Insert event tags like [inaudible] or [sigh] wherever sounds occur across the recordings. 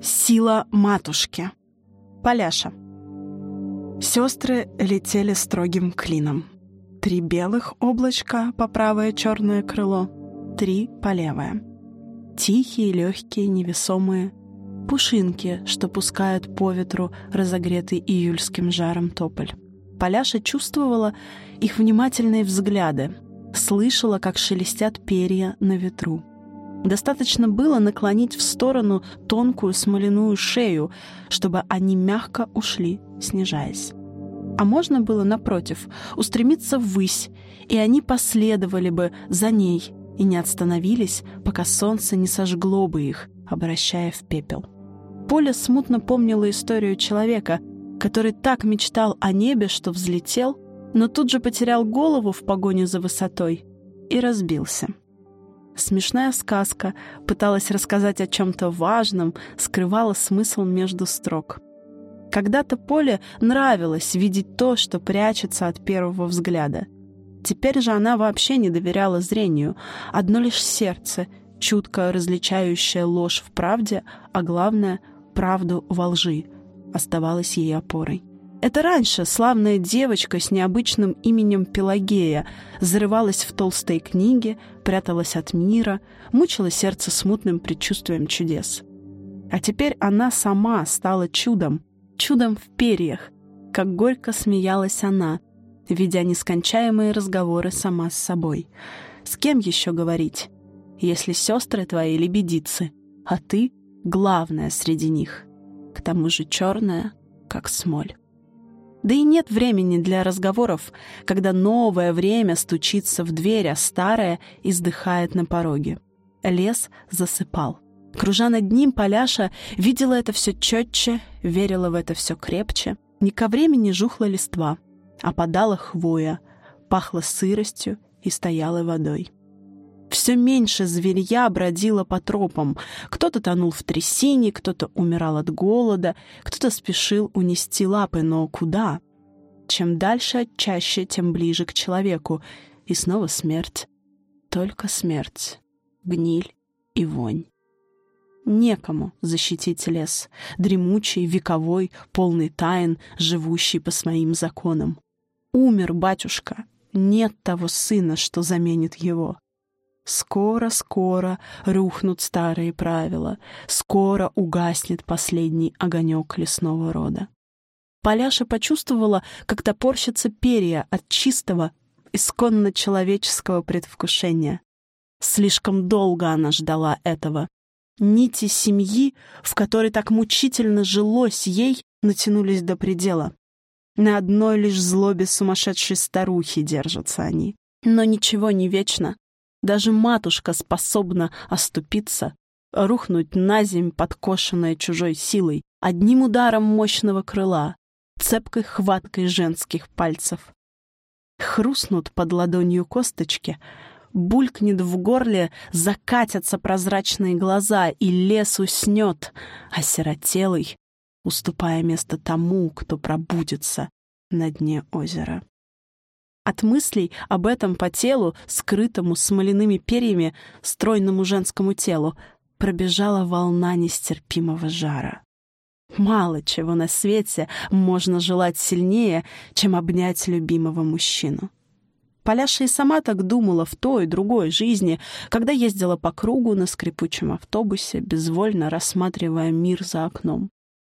Сила матушки. Поляша. Сестры летели строгим клином. Три белых облачка по правое черное крыло, три по левое. Тихие, легкие, невесомые. Пушинки, что пускают по ветру разогретый июльским жаром тополь. Поляша чувствовала их внимательные взгляды, слышала, как шелестят перья на ветру. Достаточно было наклонить в сторону тонкую смоляную шею, чтобы они мягко ушли, снижаясь. А можно было, напротив, устремиться ввысь, и они последовали бы за ней и не остановились, пока солнце не сожгло бы их, обращая в пепел. Поля смутно помнила историю человека, который так мечтал о небе, что взлетел, но тут же потерял голову в погоне за высотой и разбился. Смешная сказка пыталась рассказать о чем-то важном, скрывала смысл между строк. Когда-то Поле нравилось видеть то, что прячется от первого взгляда. Теперь же она вообще не доверяла зрению, одно лишь сердце, чутко различающее ложь в правде, а главное — правду во лжи, оставалось ей опорой. Это раньше славная девочка с необычным именем Пелагея зарывалась в толстые книги, пряталась от мира, мучила сердце смутным предчувствием чудес. А теперь она сама стала чудом, чудом в перьях, как горько смеялась она, ведя нескончаемые разговоры сама с собой. С кем еще говорить, если сестры твои лебедицы, а ты — главная среди них, к тому же черная, как смоль. Да и нет времени для разговоров, когда новое время стучится в дверь, а старое издыхает на пороге. Лес засыпал. Кружа над ним, Поляша видела это все четче, верила в это все крепче. Не ко времени жухла листва, а подала хвоя, пахла сыростью и стояла водой. Все меньше зверья бродило по тропам. Кто-то тонул в трясине, кто-то умирал от голода, кто-то спешил унести лапы, но куда? Чем дальше, чаще, тем ближе к человеку. И снова смерть. Только смерть. Гниль и вонь. Некому защитить лес, дремучий, вековой, полный тайн, живущий по своим законам. Умер батюшка, нет того сына, что заменит его. Скоро-скоро рухнут старые правила, скоро угаснет последний огонек лесного рода. Поляша почувствовала, как топорщатся перья от чистого, исконно человеческого предвкушения. Слишком долго она ждала этого. Нити семьи, в которой так мучительно жилось ей, натянулись до предела. На одной лишь злобе сумасшедшей старухи держатся они. Но ничего не вечно. Даже матушка способна оступиться, рухнуть на земь, подкошенная чужой силой, одним ударом мощного крыла, цепкой хваткой женских пальцев. Хрустнут под ладонью косточки, булькнет в горле, закатятся прозрачные глаза, и лес уснет, осиротелый, уступая место тому, кто пробудется на дне озера. От мыслей об этом по телу, скрытому смоляными перьями, стройному женскому телу, пробежала волна нестерпимого жара. Мало чего на свете можно желать сильнее, чем обнять любимого мужчину. Поляша и сама так думала в той и другой жизни, когда ездила по кругу на скрипучем автобусе, безвольно рассматривая мир за окном.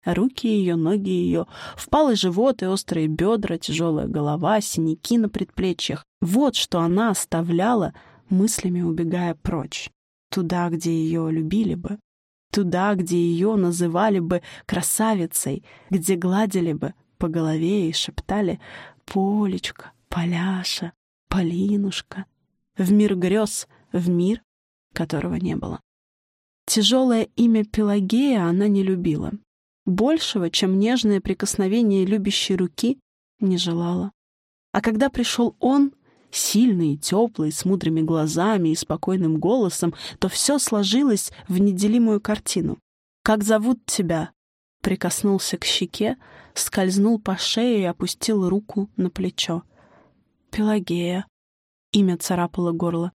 Руки ее, ноги ее, впалый живот и острые бедра, тяжелая голова, синяки на предплечьях. Вот что она оставляла, мыслями убегая прочь. Туда, где ее любили бы. Туда, где ее называли бы красавицей, где гладили бы по голове и шептали «Полечка, Поляша, Полинушка». В мир грез, в мир, которого не было. Тяжелое имя Пелагея она не любила. Большего, чем нежное прикосновение любящей руки, не желала. А когда пришел он, сильный, теплый, с мудрыми глазами и спокойным голосом, то все сложилось в неделимую картину. «Как зовут тебя?» Прикоснулся к щеке, скользнул по шее и опустил руку на плечо. «Пелагея». Имя царапало горло.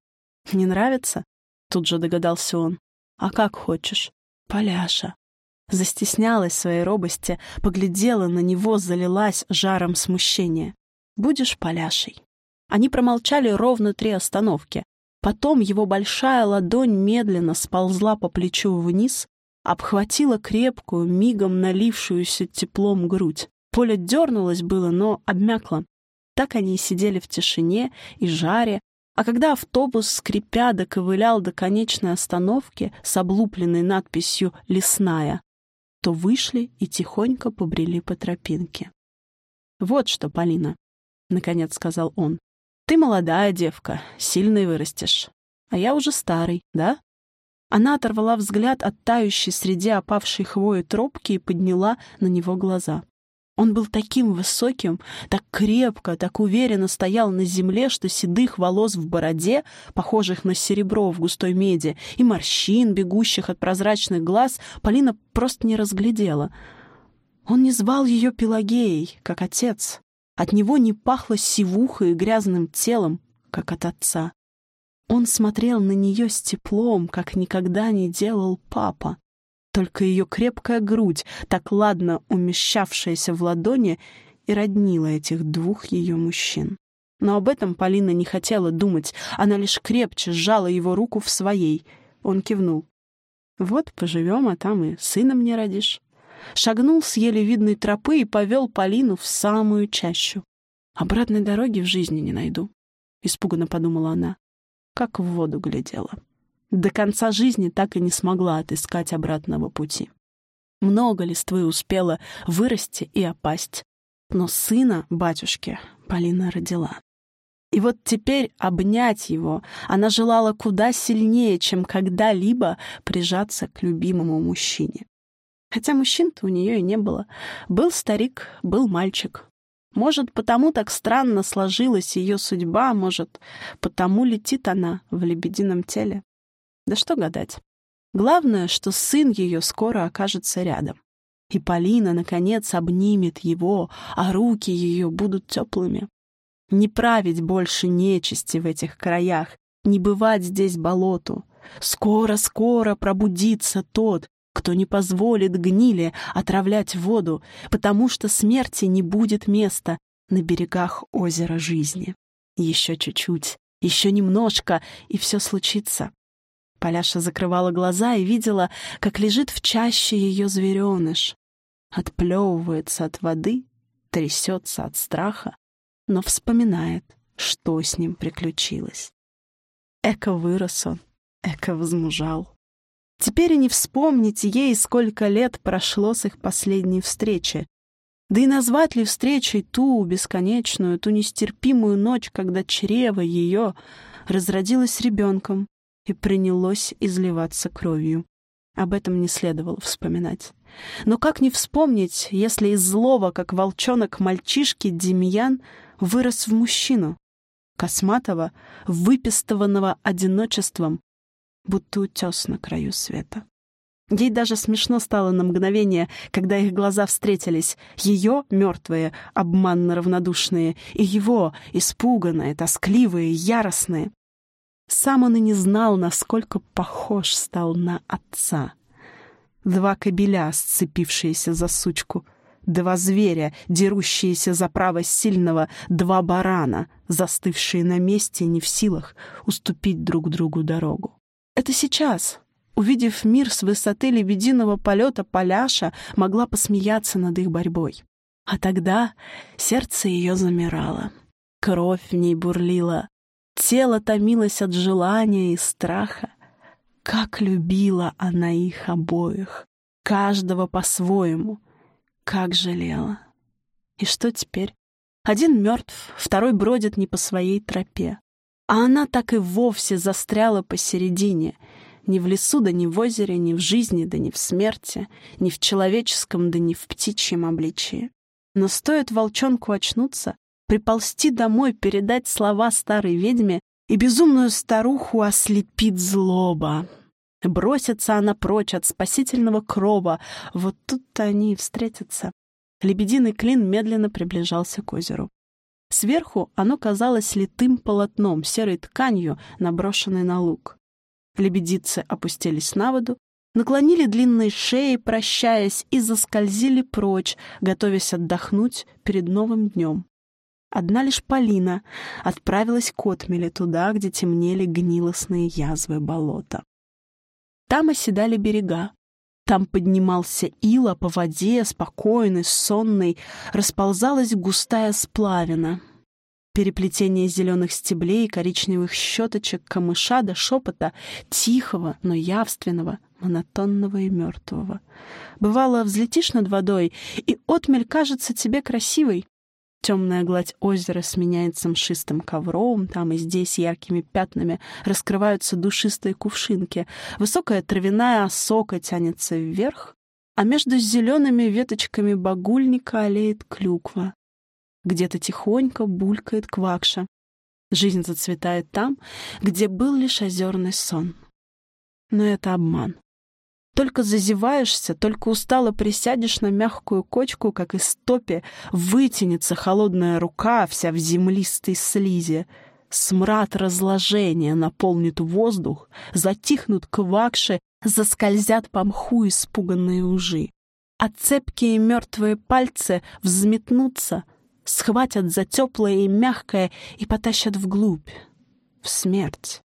«Не нравится?» Тут же догадался он. «А как хочешь?» «Поляша». Застеснялась своей робости, поглядела на него, залилась жаром смущения. «Будешь поляшей». Они промолчали ровно три остановки. Потом его большая ладонь медленно сползла по плечу вниз, обхватила крепкую, мигом налившуюся теплом грудь. Поле дернулось было, но обмякло. Так они и сидели в тишине и жаре, а когда автобус, скрипя, доковылял до конечной остановки с облупленной надписью «Лесная», то вышли и тихонько побрели по тропинке. «Вот что, Полина», — наконец сказал он, — «ты молодая девка, сильной вырастешь, а я уже старый, да?» Она оторвала взгляд от тающей среди опавшей хвои тропки и подняла на него глаза. Он был таким высоким, так крепко, так уверенно стоял на земле, что седых волос в бороде, похожих на серебро в густой меди, и морщин, бегущих от прозрачных глаз, Полина просто не разглядела. Он не звал ее Пелагеей, как отец. От него не пахло сивухой и грязным телом, как от отца. Он смотрел на нее с теплом, как никогда не делал папа. Только ее крепкая грудь, так ладно умещавшаяся в ладони, и роднила этих двух ее мужчин. Но об этом Полина не хотела думать, она лишь крепче сжала его руку в своей. Он кивнул. «Вот поживем, а там и сына мне родишь». Шагнул с еле видной тропы и повел Полину в самую чащу. «Обратной дороги в жизни не найду», — испуганно подумала она как в воду глядела. До конца жизни так и не смогла отыскать обратного пути. Много листвы успела вырасти и опасть. Но сына батюшки Полина родила. И вот теперь обнять его она желала куда сильнее, чем когда-либо прижаться к любимому мужчине. Хотя мужчин-то у нее и не было. Был старик, был мальчик. Может, потому так странно сложилась ее судьба, может, потому летит она в лебедином теле. Да что гадать. Главное, что сын ее скоро окажется рядом. И Полина, наконец, обнимет его, а руки ее будут теплыми. Не править больше нечисти в этих краях, не бывать здесь болоту. Скоро-скоро пробудится тот, кто не позволит гниле отравлять воду, потому что смерти не будет места на берегах озера жизни. Еще чуть-чуть, еще немножко, и все случится. Поляша закрывала глаза и видела, как лежит в чаще ее звереныш. Отплевывается от воды, трясется от страха, но вспоминает, что с ним приключилось. Эко вырос он, эко возмужал. Теперь и не вспомнить ей, сколько лет прошло с их последней встречи. Да и назвать ли встречей ту бесконечную, ту нестерпимую ночь, когда чрево ее разродилось ребенком и принялось изливаться кровью. Об этом не следовало вспоминать. Но как не вспомнить, если из злого, как волчонок мальчишки, Демьян вырос в мужчину, косматого, выпистованного одиночеством, будто утес на краю света. Ей даже смешно стало на мгновение, когда их глаза встретились. Ее, мертвые, обманно равнодушные, и его, испуганные, тоскливые, яростные. Сам он и не знал, насколько похож стал на отца. Два кобеля, сцепившиеся за сучку. Два зверя, дерущиеся за право сильного. Два барана, застывшие на месте, не в силах уступить друг другу дорогу. Это сейчас, увидев мир с высоты лебединого полета, Поляша могла посмеяться над их борьбой. А тогда сердце ее замирало, кровь в ней бурлила, тело томилось от желания и страха. Как любила она их обоих, каждого по-своему, как жалела. И что теперь? Один мертв, второй бродит не по своей тропе. А она так и вовсе застряла посередине. Ни в лесу, да ни в озере, ни в жизни, да ни в смерти, ни в человеческом, да ни в птичьем обличии. Но стоит волчонку очнуться, приползти домой, передать слова старой ведьме, и безумную старуху ослепит злоба. Бросится она прочь от спасительного крова. Вот тут-то они и встретятся. Лебединый клин медленно приближался к озеру. Сверху оно казалось литым полотном, серой тканью, наброшенной на луг. Лебедицы опустились на воду, наклонили длинные шеи, прощаясь, и заскользили прочь, готовясь отдохнуть перед новым днем. Одна лишь Полина отправилась к отмеле туда, где темнели гнилостные язвы болота. Там оседали берега. Там поднимался ила по воде, спокойный, сонный, расползалась густая сплавина. Переплетение зеленых стеблей, коричневых щеточек, камыша до шепота, тихого, но явственного, монотонного и мертвого. Бывало, взлетишь над водой, и отмель кажется тебе красивой, Темная гладь озера сменяется мшистым ковром, там и здесь яркими пятнами раскрываются душистые кувшинки. Высокая травяная осока тянется вверх, а между зелеными веточками багульника олеет клюква. Где-то тихонько булькает квакша. Жизнь зацветает там, где был лишь озерный сон. Но это обман. Только зазеваешься, только устало присядешь на мягкую кочку, как из топи, вытянется холодная рука, вся в землистой слизи. Смрад разложения наполнит воздух, затихнут квакши, заскользят по мху испуганные ужи. А цепкие мертвые пальцы взметнутся, схватят за теплое и мягкое и потащат вглубь, в смерть,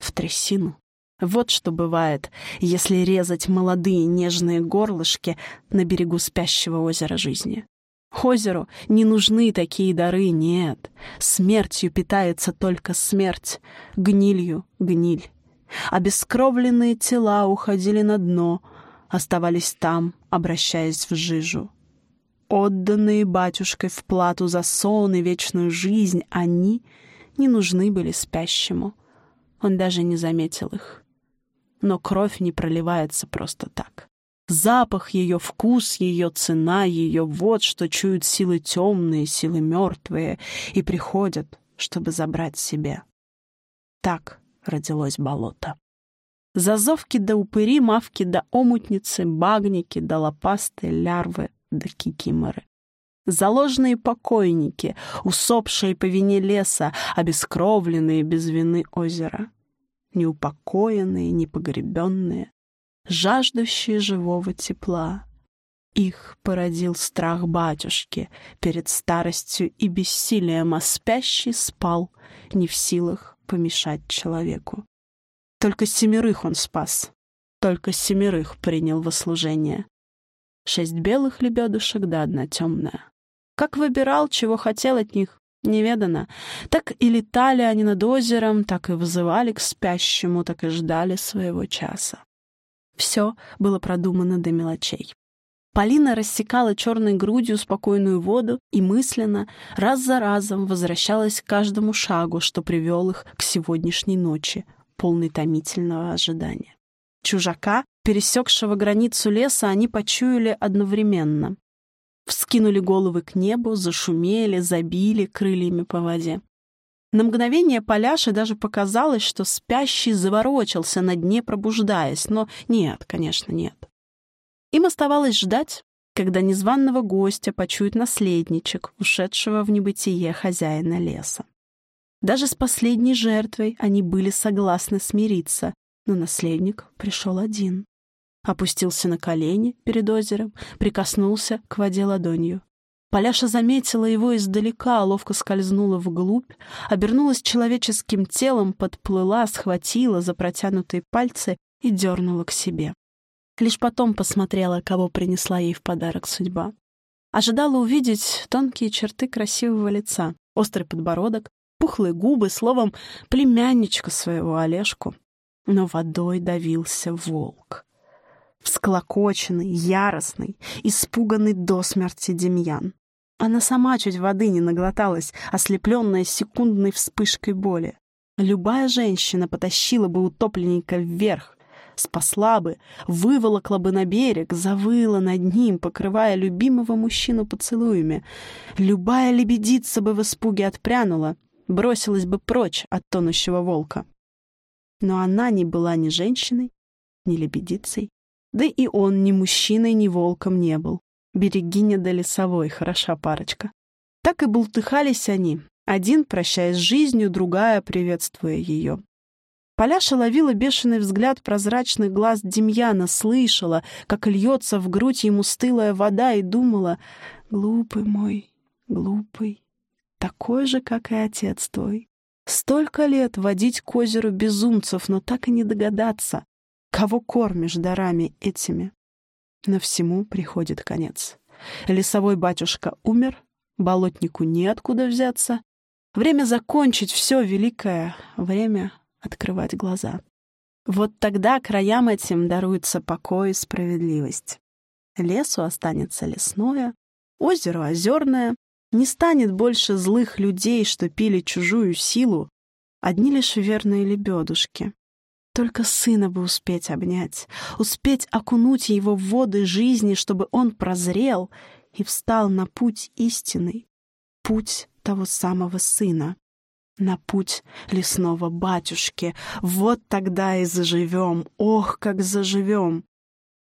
в трясину. Вот что бывает, если резать молодые нежные горлышки на берегу спящего озера жизни. Озеру не нужны такие дары, нет. Смертью питается только смерть, гнилью — гниль. Обескровленные тела уходили на дно, оставались там, обращаясь в жижу. Отданные батюшкой в плату за сон и вечную жизнь, они не нужны были спящему. Он даже не заметил их но кровь не проливается просто так. Запах ее, вкус ее, цена ее — вот что чуют силы темные, силы мертвые и приходят, чтобы забрать себе. Так родилось болото. Зазовки да упыри, мавки да омутницы, багники да лопасты, лярвы да кикиморы. Заложенные покойники, усопшие по вине леса, обескровленные без вины озера неупокоенные, непогребенные, жаждущие живого тепла. Их породил страх батюшки перед старостью и бессилием, а спящий спал, не в силах помешать человеку. Только семерых он спас, только семерых принял во служение. Шесть белых лебедушек да одна темная. Как выбирал, чего хотел от них, неведано. Так и летали они над озером, так и вызывали к спящему, так и ждали своего часа. Все было продумано до мелочей. Полина рассекала черной грудью спокойную воду и мысленно, раз за разом, возвращалась к каждому шагу, что привел их к сегодняшней ночи, полной томительного ожидания. Чужака, пересекшего границу леса, они почуяли одновременно. Вскинули головы к небу, зашумели, забили крыльями по воде. На мгновение Поляше даже показалось, что спящий заворочился на дне, пробуждаясь, но нет, конечно, нет. Им оставалось ждать, когда незваного гостя почует наследничек, ушедшего в небытие хозяина леса. Даже с последней жертвой они были согласны смириться, но наследник пришел один опустился на колени перед озером, прикоснулся к воде ладонью. Поляша заметила его издалека, ловко скользнула вглубь, обернулась человеческим телом, подплыла, схватила за протянутые пальцы и дернула к себе. Лишь потом посмотрела, кого принесла ей в подарок судьба. Ожидала увидеть тонкие черты красивого лица, острый подбородок, пухлые губы, словом, племянничка своего Олежку. Но водой давился волк. Всклокоченный, яростный, испуганный до смерти Демьян. Она сама чуть воды не наглоталась, ослепленная секундной вспышкой боли. Любая женщина потащила бы утопленника вверх, спасла бы, выволокла бы на берег, завыла над ним, покрывая любимого мужчину поцелуями. Любая лебедица бы в испуге отпрянула, бросилась бы прочь от тонущего волка. Но она не была ни женщиной, ни лебедицей, да и он ни мужчиной, ни волком не был. Берегиня да лесовой, хороша парочка. Так и бултыхались они, один прощаясь с жизнью, другая приветствуя ее. Поляша ловила бешеный взгляд прозрачных глаз Демьяна, слышала, как льется в грудь ему стылая вода, и думала, «Глупый мой, глупый, такой же, как и отец твой. Столько лет водить к озеру безумцев, но так и не догадаться, кого кормишь дарами этими». Но всему приходит конец. Лесовой батюшка умер, болотнику неоткуда взяться. Время закончить все великое, время открывать глаза. Вот тогда краям этим даруется покой и справедливость. Лесу останется лесное, озеру озерное, не станет больше злых людей, что пили чужую силу, одни лишь верные лебедушки. Только сына бы успеть обнять, успеть окунуть его в воды жизни, чтобы он прозрел и встал на путь истинный, путь того самого сына на путь лесного батюшки. Вот тогда и заживем. Ох, как заживем!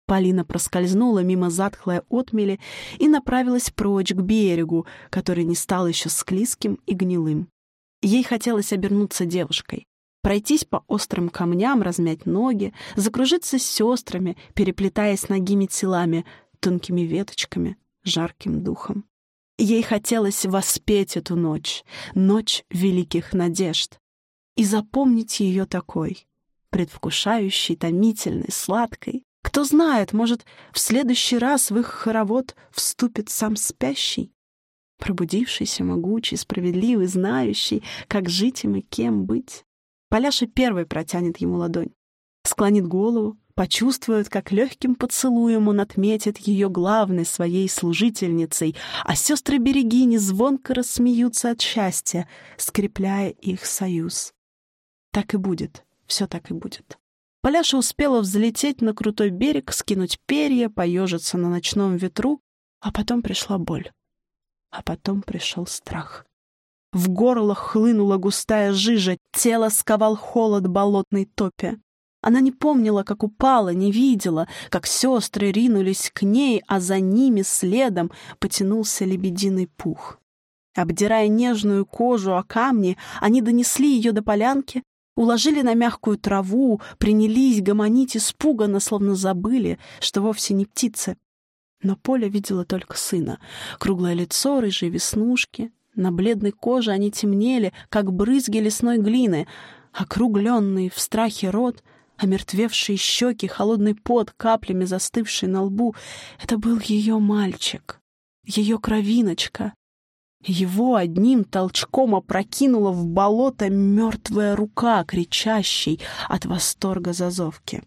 Полина проскользнула мимо затхлой отмели и направилась прочь к берегу, который не стал еще склизким и гнилым. Ей хотелось обернуться девушкой, пройтись по острым камням, размять ноги, закружиться с сестрами, переплетаясь ногими телами, тонкими веточками, жарким духом. Ей хотелось воспеть эту ночь, ночь великих надежд, и запомнить ее такой, предвкушающей, томительной, сладкой. Кто знает, может, в следующий раз в их хоровод вступит сам спящий, пробудившийся, могучий, справедливый, знающий, как жить им и кем быть. Поляша первой протянет ему ладонь, склонит голову, почувствует, как легким поцелуем он отметит ее главной своей служительницей, а сестры-берегини звонко рассмеются от счастья, скрепляя их союз. Так и будет, все так и будет. Поляша успела взлететь на крутой берег, скинуть перья, поежиться на ночном ветру, а потом пришла боль. А потом пришел страх. В горло хлынула густая жижа, тело сковал холод болотной топи. Она не помнила, как упала, не видела, как сестры ринулись к ней, а за ними следом потянулся лебединый пух. Обдирая нежную кожу о камни, они донесли ее до полянки, уложили на мягкую траву, принялись гомонить испуганно, словно забыли, что вовсе не птицы. Но Поля видела только сына. Круглое лицо, рыжие веснушки. На бледной коже они темнели, как брызги лесной глины. Округленный в страхе рот — омертвевшие щеки, холодный пот, каплями застывший на лбу. Это был ее мальчик, ее кровиночка. Его одним толчком опрокинула в болото мертвая рука, кричащей от восторга зазовки.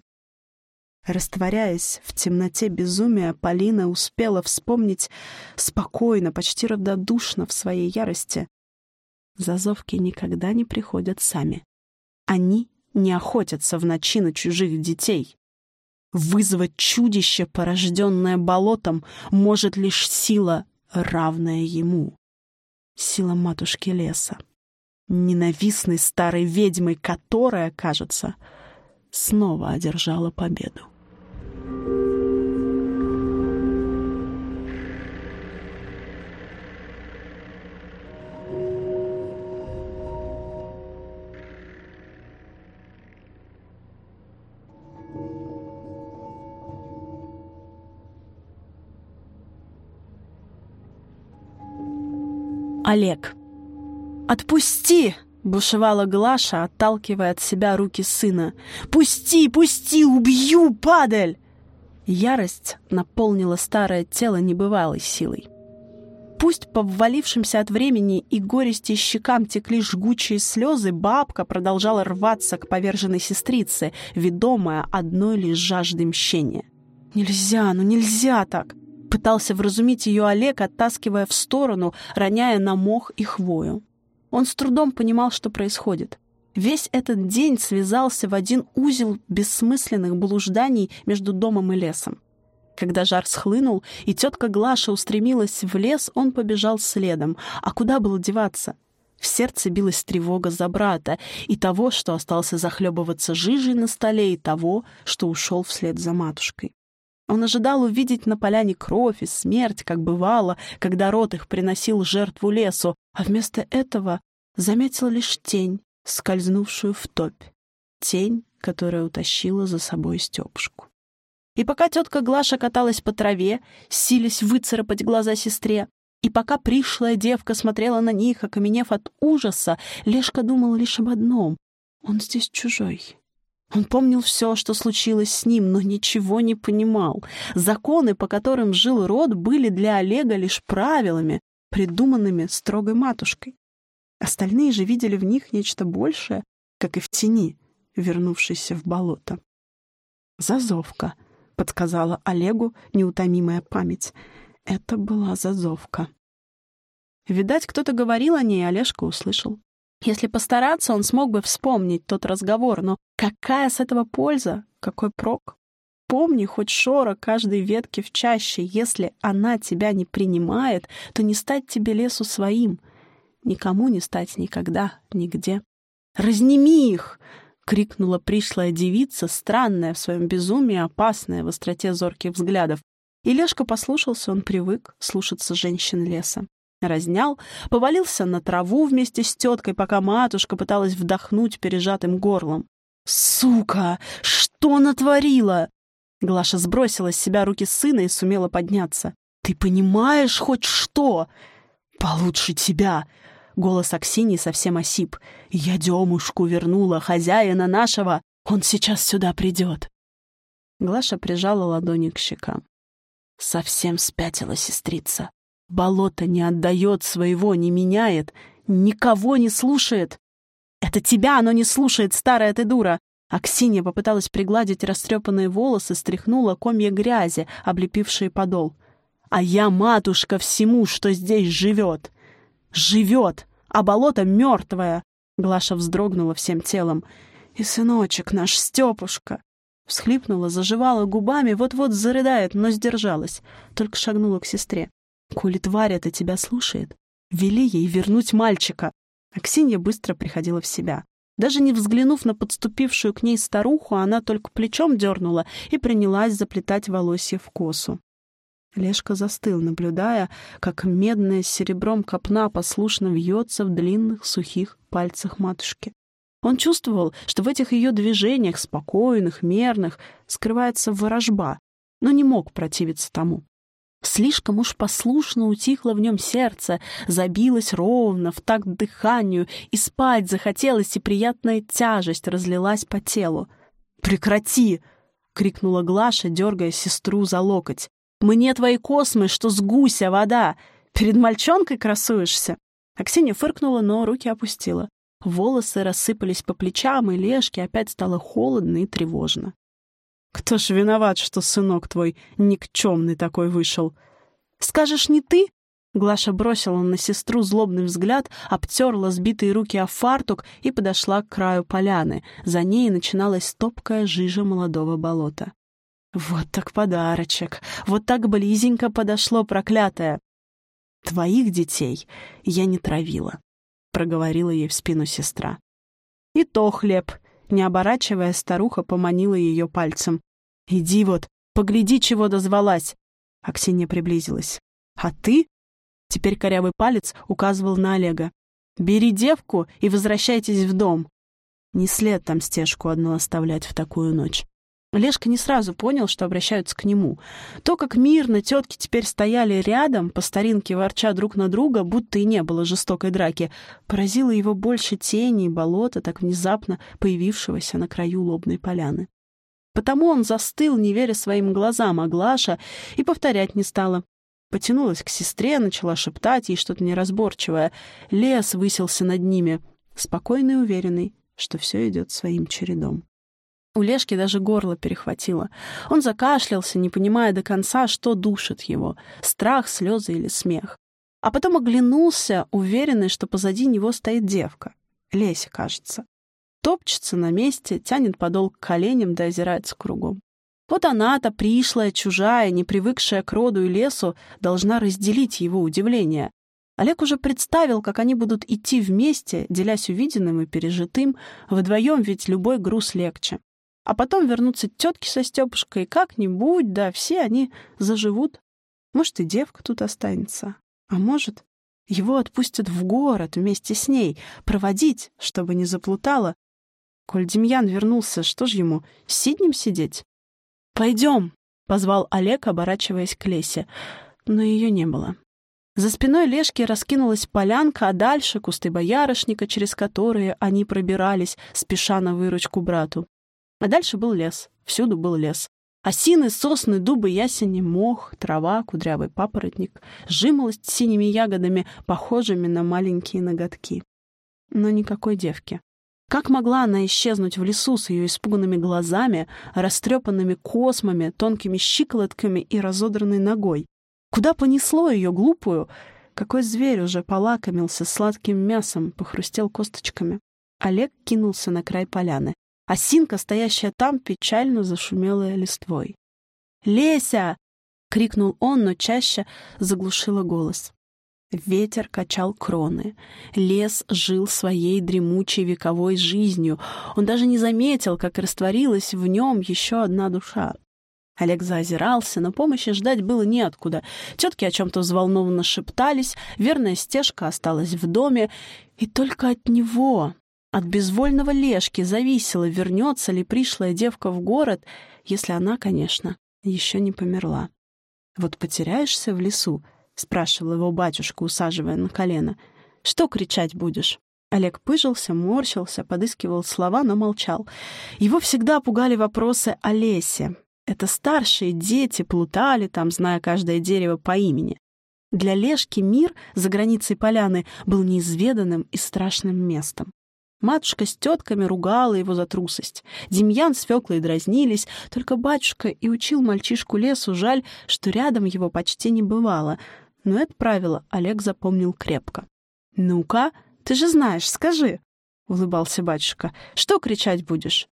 Растворяясь в темноте безумия, Полина успела вспомнить спокойно, почти равнодушно в своей ярости. Зазовки никогда не приходят сами. Они не охотятся в ночи на чужих детей. Вызвать чудище, порожденное болотом, может лишь сила, равная ему. Сила матушки леса. Ненавистной старой ведьмой, которая, кажется, снова одержала победу. Олег. «Отпусти!» — бушевала Глаша, отталкивая от себя руки сына. «Пусти, пусти! Убью, падаль!» Ярость наполнила старое тело небывалой силой. Пусть по ввалившимся от времени и горести щекам текли жгучие слезы, бабка продолжала рваться к поверженной сестрице, ведомая одной лишь жаждой мщения. «Нельзя, ну нельзя так!» Пытался вразумить ее Олег, оттаскивая в сторону, роняя на мох и хвою. Он с трудом понимал, что происходит. Весь этот день связался в один узел бессмысленных блужданий между домом и лесом. Когда жар схлынул, и тетка Глаша устремилась в лес, он побежал следом. А куда было деваться? В сердце билась тревога за брата, и того, что остался захлебываться жижей на столе, и того, что ушел вслед за матушкой. Он ожидал увидеть на поляне кровь и смерть, как бывало, когда род их приносил жертву лесу, а вместо этого заметил лишь тень, скользнувшую в топь. тень, которая утащила за собой Степушку. И пока тетка Глаша каталась по траве, сились выцарапать глаза сестре, и пока пришлая девка смотрела на них, окаменев от ужаса, Лешка думал лишь об одном — он здесь чужой. Он помнил все, что случилось с ним, но ничего не понимал. Законы, по которым жил род, были для Олега лишь правилами, придуманными строгой матушкой. Остальные же видели в них нечто большее, как и в тени, вернувшейся в болото. «Зазовка», — подсказала Олегу неутомимая память. Это была зазовка. Видать, кто-то говорил о ней, Олежка услышал. Если постараться, он смог бы вспомнить тот разговор, но какая с этого польза, какой прок? Помни хоть шора каждой ветки в чаще. Если она тебя не принимает, то не стать тебе лесу своим. Никому не стать никогда, нигде. «Разними их!» — крикнула пришлая девица, странная в своем безумии, опасная в остроте зорких взглядов. И Лешка послушался, он привык слушаться женщин леса. Разнял, повалился на траву вместе с теткой, пока матушка пыталась вдохнуть пережатым горлом. «Сука! Что натворила?» Глаша сбросила с себя руки сына и сумела подняться. «Ты понимаешь хоть что?» «Получше тебя!» Голос Аксинии совсем осип. «Я Демушку вернула, хозяина нашего! Он сейчас сюда придет!» Глаша прижала ладони к щекам. Совсем спятила сестрица. Болото не отдает своего, не меняет, никого не слушает. «Это тебя оно не слушает, старая ты дура!» Аксинья попыталась пригладить растрепанные волосы, стряхнула комья грязи, облепившие подол. «А я матушка всему, что здесь живет!» «Живет! А болото мертвое!» Глаша вздрогнула всем телом. «И сыночек наш, Степушка!» Всхлипнула, заживала губами, вот-вот зарыдает, но сдержалась. Только шагнула к сестре. «Коли тварь это тебя слушает, вели ей вернуть мальчика!» Аксинья быстро приходила в себя. Даже не взглянув на подступившую к ней старуху, она только плечом дернула и принялась заплетать волосье в косу. Лешка застыл, наблюдая, как медная с серебром копна послушно вьется в длинных сухих пальцах матушки. Он чувствовал, что в этих ее движениях, спокойных, мерных, скрывается ворожба, но не мог противиться тому. Слишком уж послушно утихло в нем сердце, забилось ровно, в такт дыханию, и спать захотелось, и приятная тяжесть разлилась по телу. «Прекрати!» — крикнула Глаша, дергая сестру за локоть. «Мне твои космы, что с гуся вода! Перед мальчонкой красуешься!» Аксинья фыркнула, но руки опустила. Волосы рассыпались по плечам, и Лешке опять стало холодно и тревожно. Кто ж виноват, что сынок твой никчемный такой вышел? Скажешь, не ты? Глаша бросила на сестру злобный взгляд, обтерла сбитые руки о фартук и подошла к краю поляны. За ней начиналась топкая жижа молодого болота. Вот так подарочек, вот так близенько подошло проклятое. Твоих детей я не травила, проговорила ей в спину сестра. И то хлеб, не оборачивая, старуха поманила ее пальцем. «Иди вот, погляди, чего дозвалась!» Аксинья приблизилась. «А ты?» Теперь корявый палец указывал на Олега. «Бери девку и возвращайтесь в дом». Не след там стежку одну оставлять в такую ночь. Лешка не сразу понял, что обращаются к нему. То, как мирно тетки теперь стояли рядом, по старинке ворча друг на друга, будто и не было жестокой драки, поразило его больше тени и болота, так внезапно появившегося на краю лобной поляны. Потому он застыл, не веря своим глазам, а Глаша и повторять не стала. Потянулась к сестре, начала шептать ей что-то неразборчивое. Лес высился над ними, спокойный и уверенный, что все идет своим чередом. У Лешки даже горло перехватило. Он закашлялся, не понимая до конца, что душит его — страх, слезы или смех. А потом оглянулся, уверенный, что позади него стоит девка. Леся, кажется. Топчется на месте, тянет подол к коленям да озирается кругом. Вот она-то, пришлая, чужая, не привыкшая к роду и лесу, должна разделить его удивление. Олег уже представил, как они будут идти вместе, делясь увиденным и пережитым. Вдвоем ведь любой груз легче а потом вернутся тетки со Степушкой, и как-нибудь, да, все они заживут. Может, и девка тут останется. А может, его отпустят в город вместе с ней, проводить, чтобы не заплутала. Коль Демьян вернулся, что ж ему, с Сиднем сидеть? «Пойдем!» — позвал Олег, оборачиваясь к Лесе. Но ее не было. За спиной Лешки раскинулась полянка, а дальше кусты боярышника, через которые они пробирались, спеша на выручку брату. А дальше был лес. Всюду был лес. Осины, сосны, дубы, ясени, мох, трава, кудрявый папоротник, жимолость с синими ягодами, похожими на маленькие ноготки. Но никакой девки. Как могла она исчезнуть в лесу с ее испуганными глазами, растрепанными космами, тонкими щиколотками и разодранной ногой? Куда понесло ее глупую? Какой зверь уже полакомился сладким мясом, похрустел косточками? Олег кинулся на край поляны. Осинка, стоящая там, печально зашумела листвой. «Леся!» — крикнул он, но чаще заглушила голос. Ветер качал кроны. Лес жил своей дремучей вековой жизнью. Он даже не заметил, как растворилась в нем еще одна душа. Олег заозирался, но помощи ждать было неоткуда. Тетки о чем-то взволнованно шептались, верная стежка осталась в доме, и только от него, от безвольного Лешки, зависело, вернется ли пришлая девка в город, если она, конечно, еще не померла. «Вот потеряешься в лесу?» — спрашивал его батюшка, усаживая на колено. «Что кричать будешь?» Олег пыжился, морщился, подыскивал слова, но молчал. Его всегда пугали вопросы о лесе. Это старшие дети плутали там, зная каждое дерево по имени. Для Лешки мир за границей поляны был неизведанным и страшным местом. Матушка с тетками ругала его за трусость. Демьян с Феклой дразнились, только батюшка и учил мальчишку лесу, жаль, что рядом его почти не бывало. Но это правило Олег запомнил крепко. «Ну-ка, ты же знаешь, скажи!» — улыбался батюшка. «Что кричать будешь?»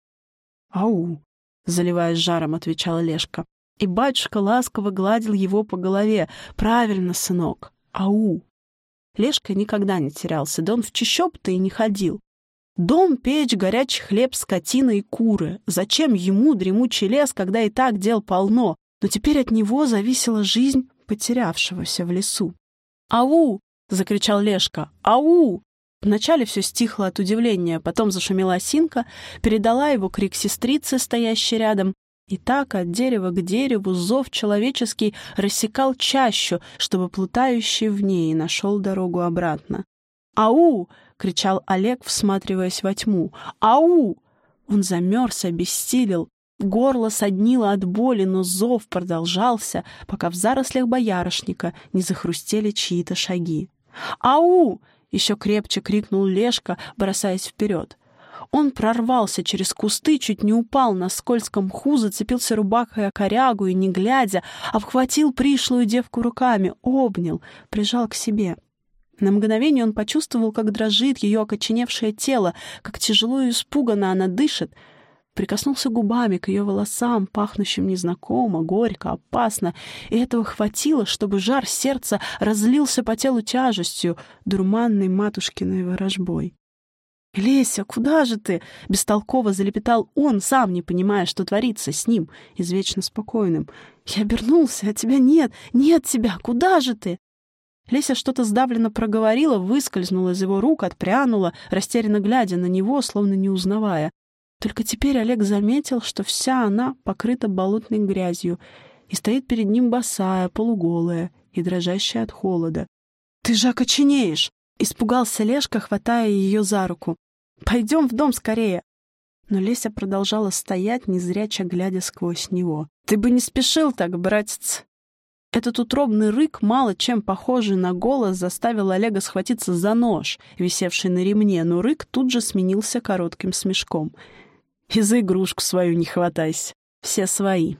«Ау!» заливаясь жаром, отвечала Лешка. И батюшка ласково гладил его по голове. «Правильно, сынок. Ау!» Лешка никогда не терялся, да он в чащоб-то и не ходил. Дом, печь, горячий хлеб, скотина и куры. Зачем ему дремучий лес, когда и так дел полно? Но теперь от него зависела жизнь потерявшегося в лесу. «Ау!» — закричал Лешка. «Ау!» Вначале все стихло от удивления, потом зашумела осинка, передала его крик сестрицы, стоящей рядом. И так от дерева к дереву зов человеческий рассекал чащу, чтобы плутающий в ней нашел дорогу обратно. «Ау!» — кричал Олег, всматриваясь во тьму. «Ау!» Он замерз, обессилел. Горло соднило от боли, но зов продолжался, пока в зарослях боярышника не захрустели чьи-то шаги. «Ау!» Еще крепче крикнул Лешка, бросаясь вперед. Он прорвался через кусты, чуть не упал на скользком мху, зацепился рубахой о корягу и, не глядя, обхватил пришлую девку руками, обнял, прижал к себе. На мгновение он почувствовал, как дрожит ее окоченевшее тело, как тяжело и испуганно она дышит — прикоснулся губами к ее волосам, пахнущим незнакомо, горько, опасно, и этого хватило, чтобы жар сердца разлился по телу тяжестью, дурманной матушкиной ворожбой. «Леся, куда же ты?» — бестолково залепетал он, сам не понимая, что творится с ним, извечно спокойным. «Я обернулся, а тебя нет, нет тебя, куда же ты?» Леся что-то сдавленно проговорила, выскользнула из его рук, отпрянула, растерянно глядя на него, словно не узнавая. Только теперь Олег заметил, что вся она покрыта болотной грязью и стоит перед ним босая, полуголая и дрожащая от холода. «Ты же окоченеешь!» — испугался Лешка, хватая ее за руку. «Пойдем в дом скорее!» Но Леся продолжала стоять, незрячо глядя сквозь него. «Ты бы не спешил так, братец!» Этот утробный рык, мало чем похожий на голос, заставил Олега схватиться за нож, висевший на ремне, но рык тут же сменился коротким смешком — и за игрушку свою не хватайся. Все свои.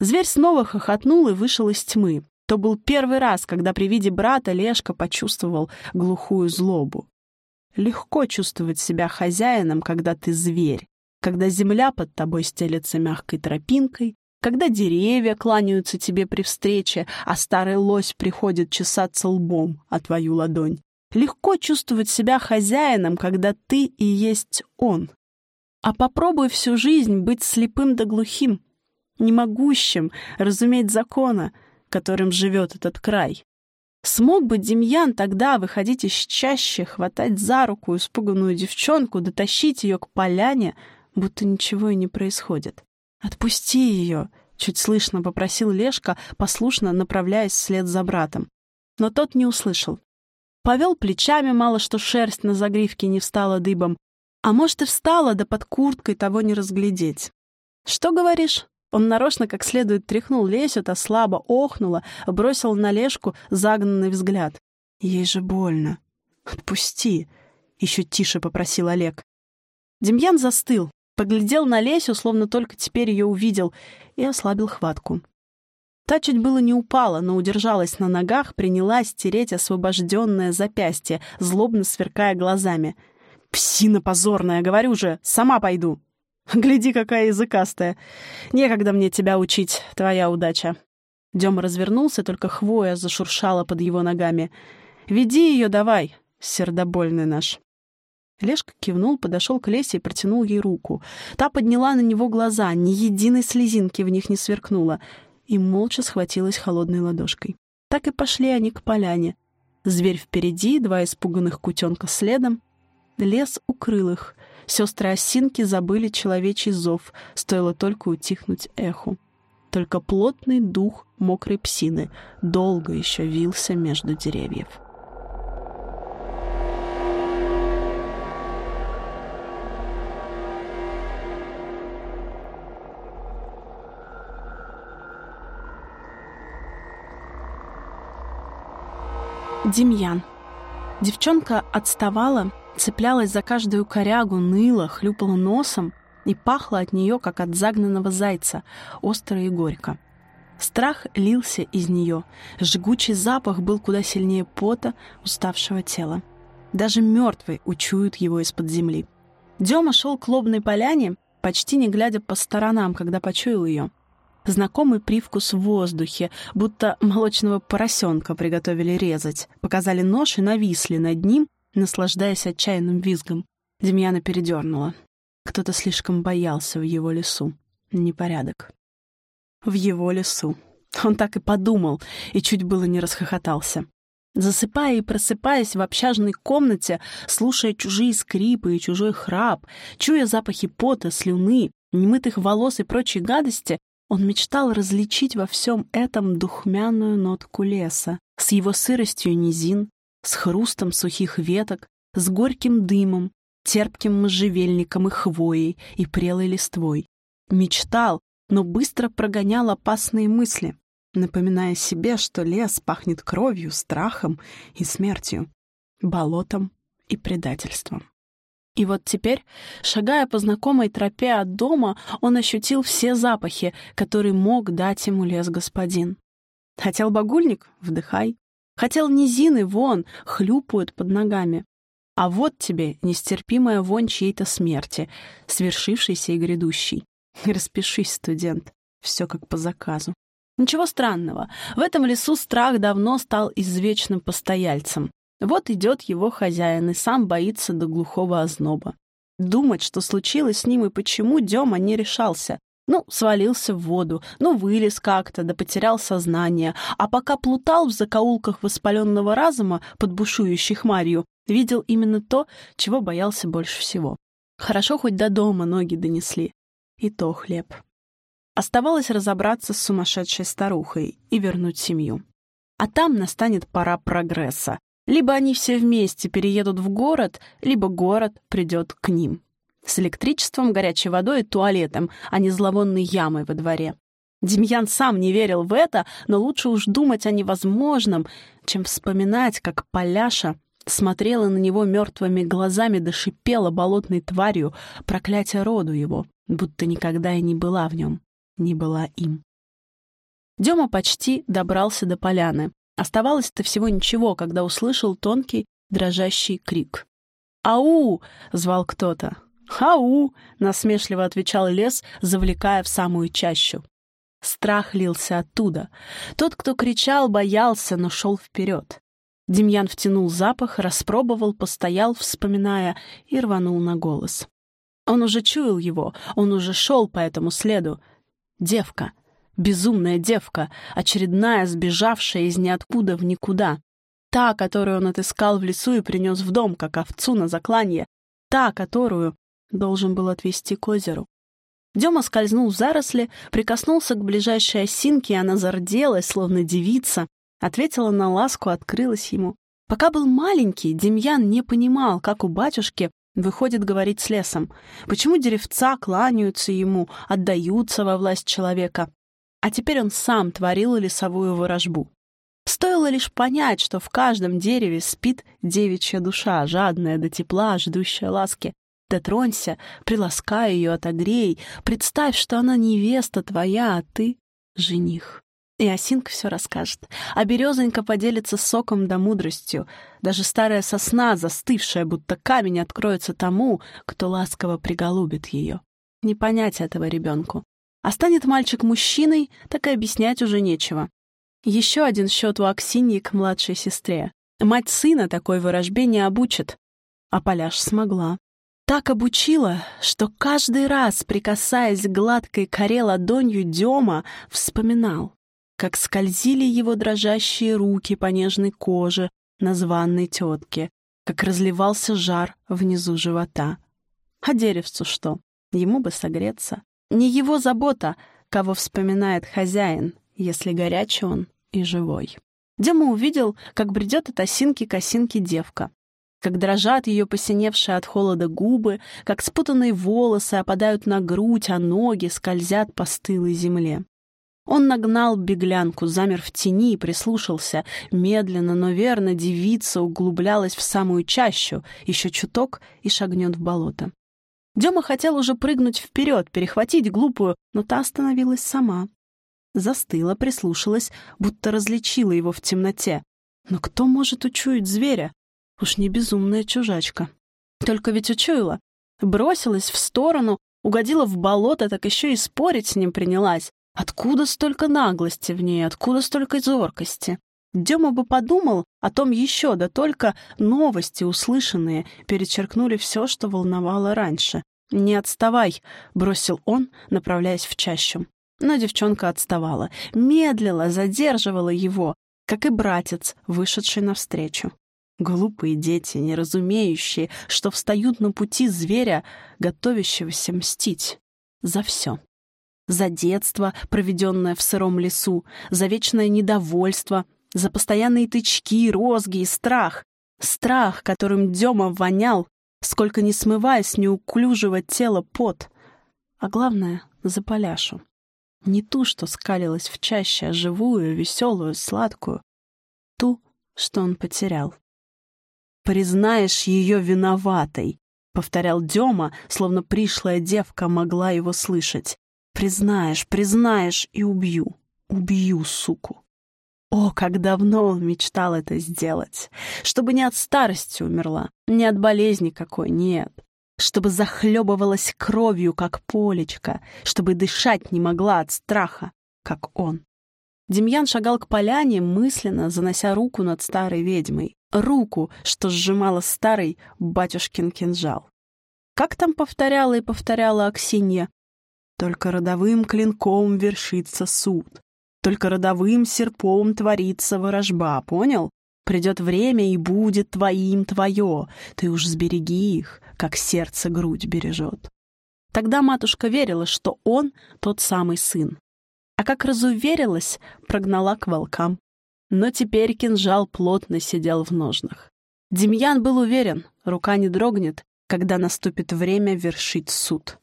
Зверь снова хохотнул и вышел из тьмы. То был первый раз, когда при виде брата Лешка почувствовал глухую злобу. Легко чувствовать себя хозяином, когда ты зверь, когда земля под тобой стелется мягкой тропинкой, когда деревья кланяются тебе при встрече, а старый лось приходит чесаться лбом о твою ладонь. Легко чувствовать себя хозяином, когда ты и есть он, а попробуй всю жизнь быть слепым да глухим, не могущим разуметь закона, которым живет этот край. Смог бы Демьян тогда выходить из чаще, хватать за руку испуганную девчонку, дотащить ее к поляне, будто ничего и не происходит. «Отпусти ее!» — чуть слышно попросил Лешка, послушно направляясь вслед за братом. Но тот не услышал. Повел плечами, мало что шерсть на загривке не встала дыбом. А может, и встала, да под курткой того не разглядеть. «Что говоришь?» Он нарочно как следует тряхнул Лесю, та слабо охнула, бросил на Лешку загнанный взгляд. «Ей же больно. Отпусти!» — еще тише попросил Олег. Демьян застыл, поглядел на Лесю, словно только теперь ее увидел, и ослабил хватку. Та чуть было не упала, но удержалась на ногах, принялась тереть освобожденное запястье, злобно сверкая глазами. «Псина позорная, говорю же, сама пойду!» Гляди, какая языкастая. Некогда мне тебя учить, твоя удача. Дема развернулся, только хвоя зашуршала под его ногами. «Веди ее давай, сердобольный наш». Лешка кивнул, подошел к Лесе и протянул ей руку. Та подняла на него глаза, ни единой слезинки в них не сверкнула, и молча схватилась холодной ладошкой. Так и пошли они к поляне. Зверь впереди, два испуганных кутенка следом. Лес укрыл их. Сестры осинки забыли человечий зов, стоило только утихнуть эху. Только плотный дух мокрой псины долго еще вился между деревьев. Демьян. Девчонка отставала, цеплялась за каждую корягу, ныла, хлюпала носом и пахло от нее, как от загнанного зайца, остро и горько. Страх лился из нее, жгучий запах был куда сильнее пота уставшего тела. Даже мертвый учуют его из-под земли. Дема шел к лобной поляне, почти не глядя по сторонам, когда почуял ее. Знакомый привкус в воздухе, будто молочного поросенка приготовили резать. Показали нож и нависли над ним, наслаждаясь отчаянным визгом. Демьяна передернула. Кто-то слишком боялся в его лесу. Непорядок. В его лесу. Он так и подумал, и чуть было не расхохотался. Засыпая и просыпаясь в общажной комнате, слушая чужие скрипы и чужой храп, чуя запахи пота, слюны, немытых волос и прочей гадости, он мечтал различить во всем этом духмяную нотку леса с его сыростью низин, с хрустом сухих веток, с горьким дымом, терпким можжевельником и хвоей, и прелой листвой. Мечтал, но быстро прогонял опасные мысли, напоминая себе, что лес пахнет кровью, страхом и смертью, болотом и предательством. И вот теперь, шагая по знакомой тропе от дома, он ощутил все запахи, которые мог дать ему лес господин. Хотел багульник — вдыхай. Хотел низины, вон, хлюпают под ногами. А вот тебе нестерпимая вонь чьей-то смерти, свершившейся и грядущей. [laughs] Распишись, студент, все как по заказу. Ничего странного, в этом лесу страх давно стал извечным постояльцем. Вот идет его хозяин и сам боится до глухого озноба. Думать, что случилось с ним и почему, Дема не решался. Ну, свалился в воду, ну, вылез как-то, да потерял сознание. А пока плутал в закоулках воспаленного разума под бушующей хмарью, видел именно то, чего боялся больше всего. Хорошо хоть до дома ноги донесли. И то хлеб. Оставалось разобраться с сумасшедшей старухой и вернуть семью. А там настанет пора прогресса. Либо они все вместе переедут в город, либо город придет к ним с электричеством, горячей водой и туалетом, а не зловонной ямой во дворе. Демьян сам не верил в это, но лучше уж думать о невозможном, чем вспоминать, как Поляша смотрела на него мертвыми глазами да шипела болотной тварью проклятие роду его, будто никогда и не была в нем, не была им. Дема почти добрался до поляны. Оставалось-то всего ничего, когда услышал тонкий, дрожащий крик. «Ау!» — звал кто-то. «Хау!» — насмешливо отвечал лес, завлекая в самую чащу. Страх лился оттуда. Тот, кто кричал, боялся, но шел вперед. Демьян втянул запах, распробовал, постоял, вспоминая, и рванул на голос. Он уже чуял его, он уже шел по этому следу. Девка, безумная девка, очередная, сбежавшая из ниоткуда в никуда. Та, которую он отыскал в лесу и принес в дом, как овцу на закланье. Та, которую должен был отвезти к озеру. Дема скользнул в заросли, прикоснулся к ближайшей осинке, и она зарделась, словно девица, ответила на ласку, открылась ему. Пока был маленький, Демьян не понимал, как у батюшки выходит говорить с лесом, почему деревца кланяются ему, отдаются во власть человека. А теперь он сам творил лесовую ворожбу. Стоило лишь понять, что в каждом дереве спит девичья душа, жадная до тепла, ждущая ласки. Дотронься, приласкай ее, отогрей, представь, что она невеста твоя, а ты — жених. И осинка все расскажет, а березонька поделится соком да мудростью. Даже старая сосна, застывшая, будто камень, откроется тому, кто ласково приголубит ее. Не понять этого ребенку. А станет мальчик мужчиной, так и объяснять уже нечего. Еще один счет у Аксиньи к младшей сестре. Мать сына такой ворожбе не обучит. А Поляш смогла. Так обучила, что каждый раз, прикасаясь к гладкой коре ладонью, Дема вспоминал как скользили его дрожащие руки по нежной коже на званной тетке, как разливался жар внизу живота. А деревцу что? Ему бы согреться. Не его забота, кого вспоминает хозяин, если горячий он и живой. Дема увидел, как бредет от осинки к осинке девка, как дрожат ее посиневшие от холода губы, как спутанные волосы опадают на грудь, а ноги скользят по стылой земле. Он нагнал беглянку, замер в тени и прислушался. Медленно, но верно девица углублялась в самую чащу, еще чуток и шагнет в болото. Дема хотел уже прыгнуть вперед, перехватить глупую, но та остановилась сама. Застыла, прислушалась, будто различила его в темноте. Но кто может учуять зверя? Уж не безумная чужачка. Только ведь учуяла. Бросилась в сторону, угодила в болото, так еще и спорить с ним принялась. Откуда столько наглости в ней, откуда столько зоркости? Дема бы подумал о том еще, да только новости, услышанные, перечеркнули все, что волновало раньше. «Не отставай!» — бросил он, направляясь в чащу. Но девчонка отставала, медлила, задерживала его, как и братец, вышедший навстречу. Глупые дети, не разумеющие, что встают на пути зверя, готовящегося мстить. За все за детство, проведенное в сыром лесу, за вечное недовольство, за постоянные тычки, розги и страх. Страх, которым Дема вонял, сколько не смываясь неуклюжего тела пот. А главное — за Поляшу. Не ту, что скалилась в чаще, а живую, веселую, сладкую. Ту, что он потерял. «Признаешь ее виноватой», — повторял Дема, словно пришлая девка могла его слышать. Признаешь, признаешь и убью. Убью, суку. О, как давно он мечтал это сделать. Чтобы не от старости умерла, не от болезни какой, нет. Чтобы захлебывалась кровью, как полечка, чтобы дышать не могла от страха, как он. Демьян шагал к поляне, мысленно занося руку над старой ведьмой. Руку, что сжимала старый батюшкин кинжал. Как там повторяла и повторяла Аксинья? Только родовым клинком вершится суд. Только родовым серпом творится ворожба, понял? Придет время, и будет твоим твое. Ты уж сбереги их, как сердце грудь бережет. Тогда матушка верила, что он тот самый сын. А как разуверилась, прогнала к волкам. Но теперь кинжал плотно сидел в ножнах. Демьян был уверен, рука не дрогнет, когда наступит время вершить суд.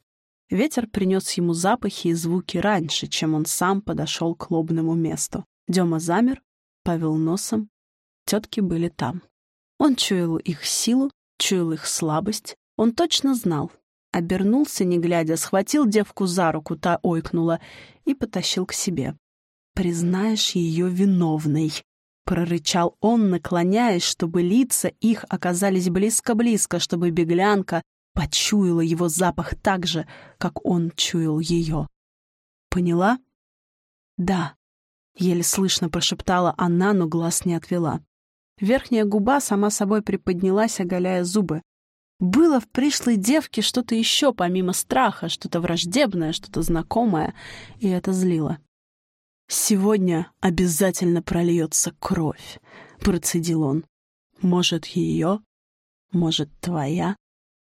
Ветер принес ему запахи и звуки раньше, чем он сам подошел к лобному месту. Дема замер, повел носом. Тетки были там. Он чуял их силу, чуял их слабость. Он точно знал. Обернулся, не глядя, схватил девку за руку, та ойкнула, и потащил к себе. «Признаешь ее виновной», — прорычал он, наклоняясь, чтобы лица их оказались близко-близко, чтобы беглянка почуяла его запах так же, как он чуял ее. «Поняла?» «Да», — еле слышно прошептала она, но глаз не отвела. Верхняя губа сама собой приподнялась, оголяя зубы. Было в пришлой девке что-то еще помимо страха, что-то враждебное, что-то знакомое, и это злило. «Сегодня обязательно прольется кровь», —— процедил он. «Может, ее? Может, твоя?»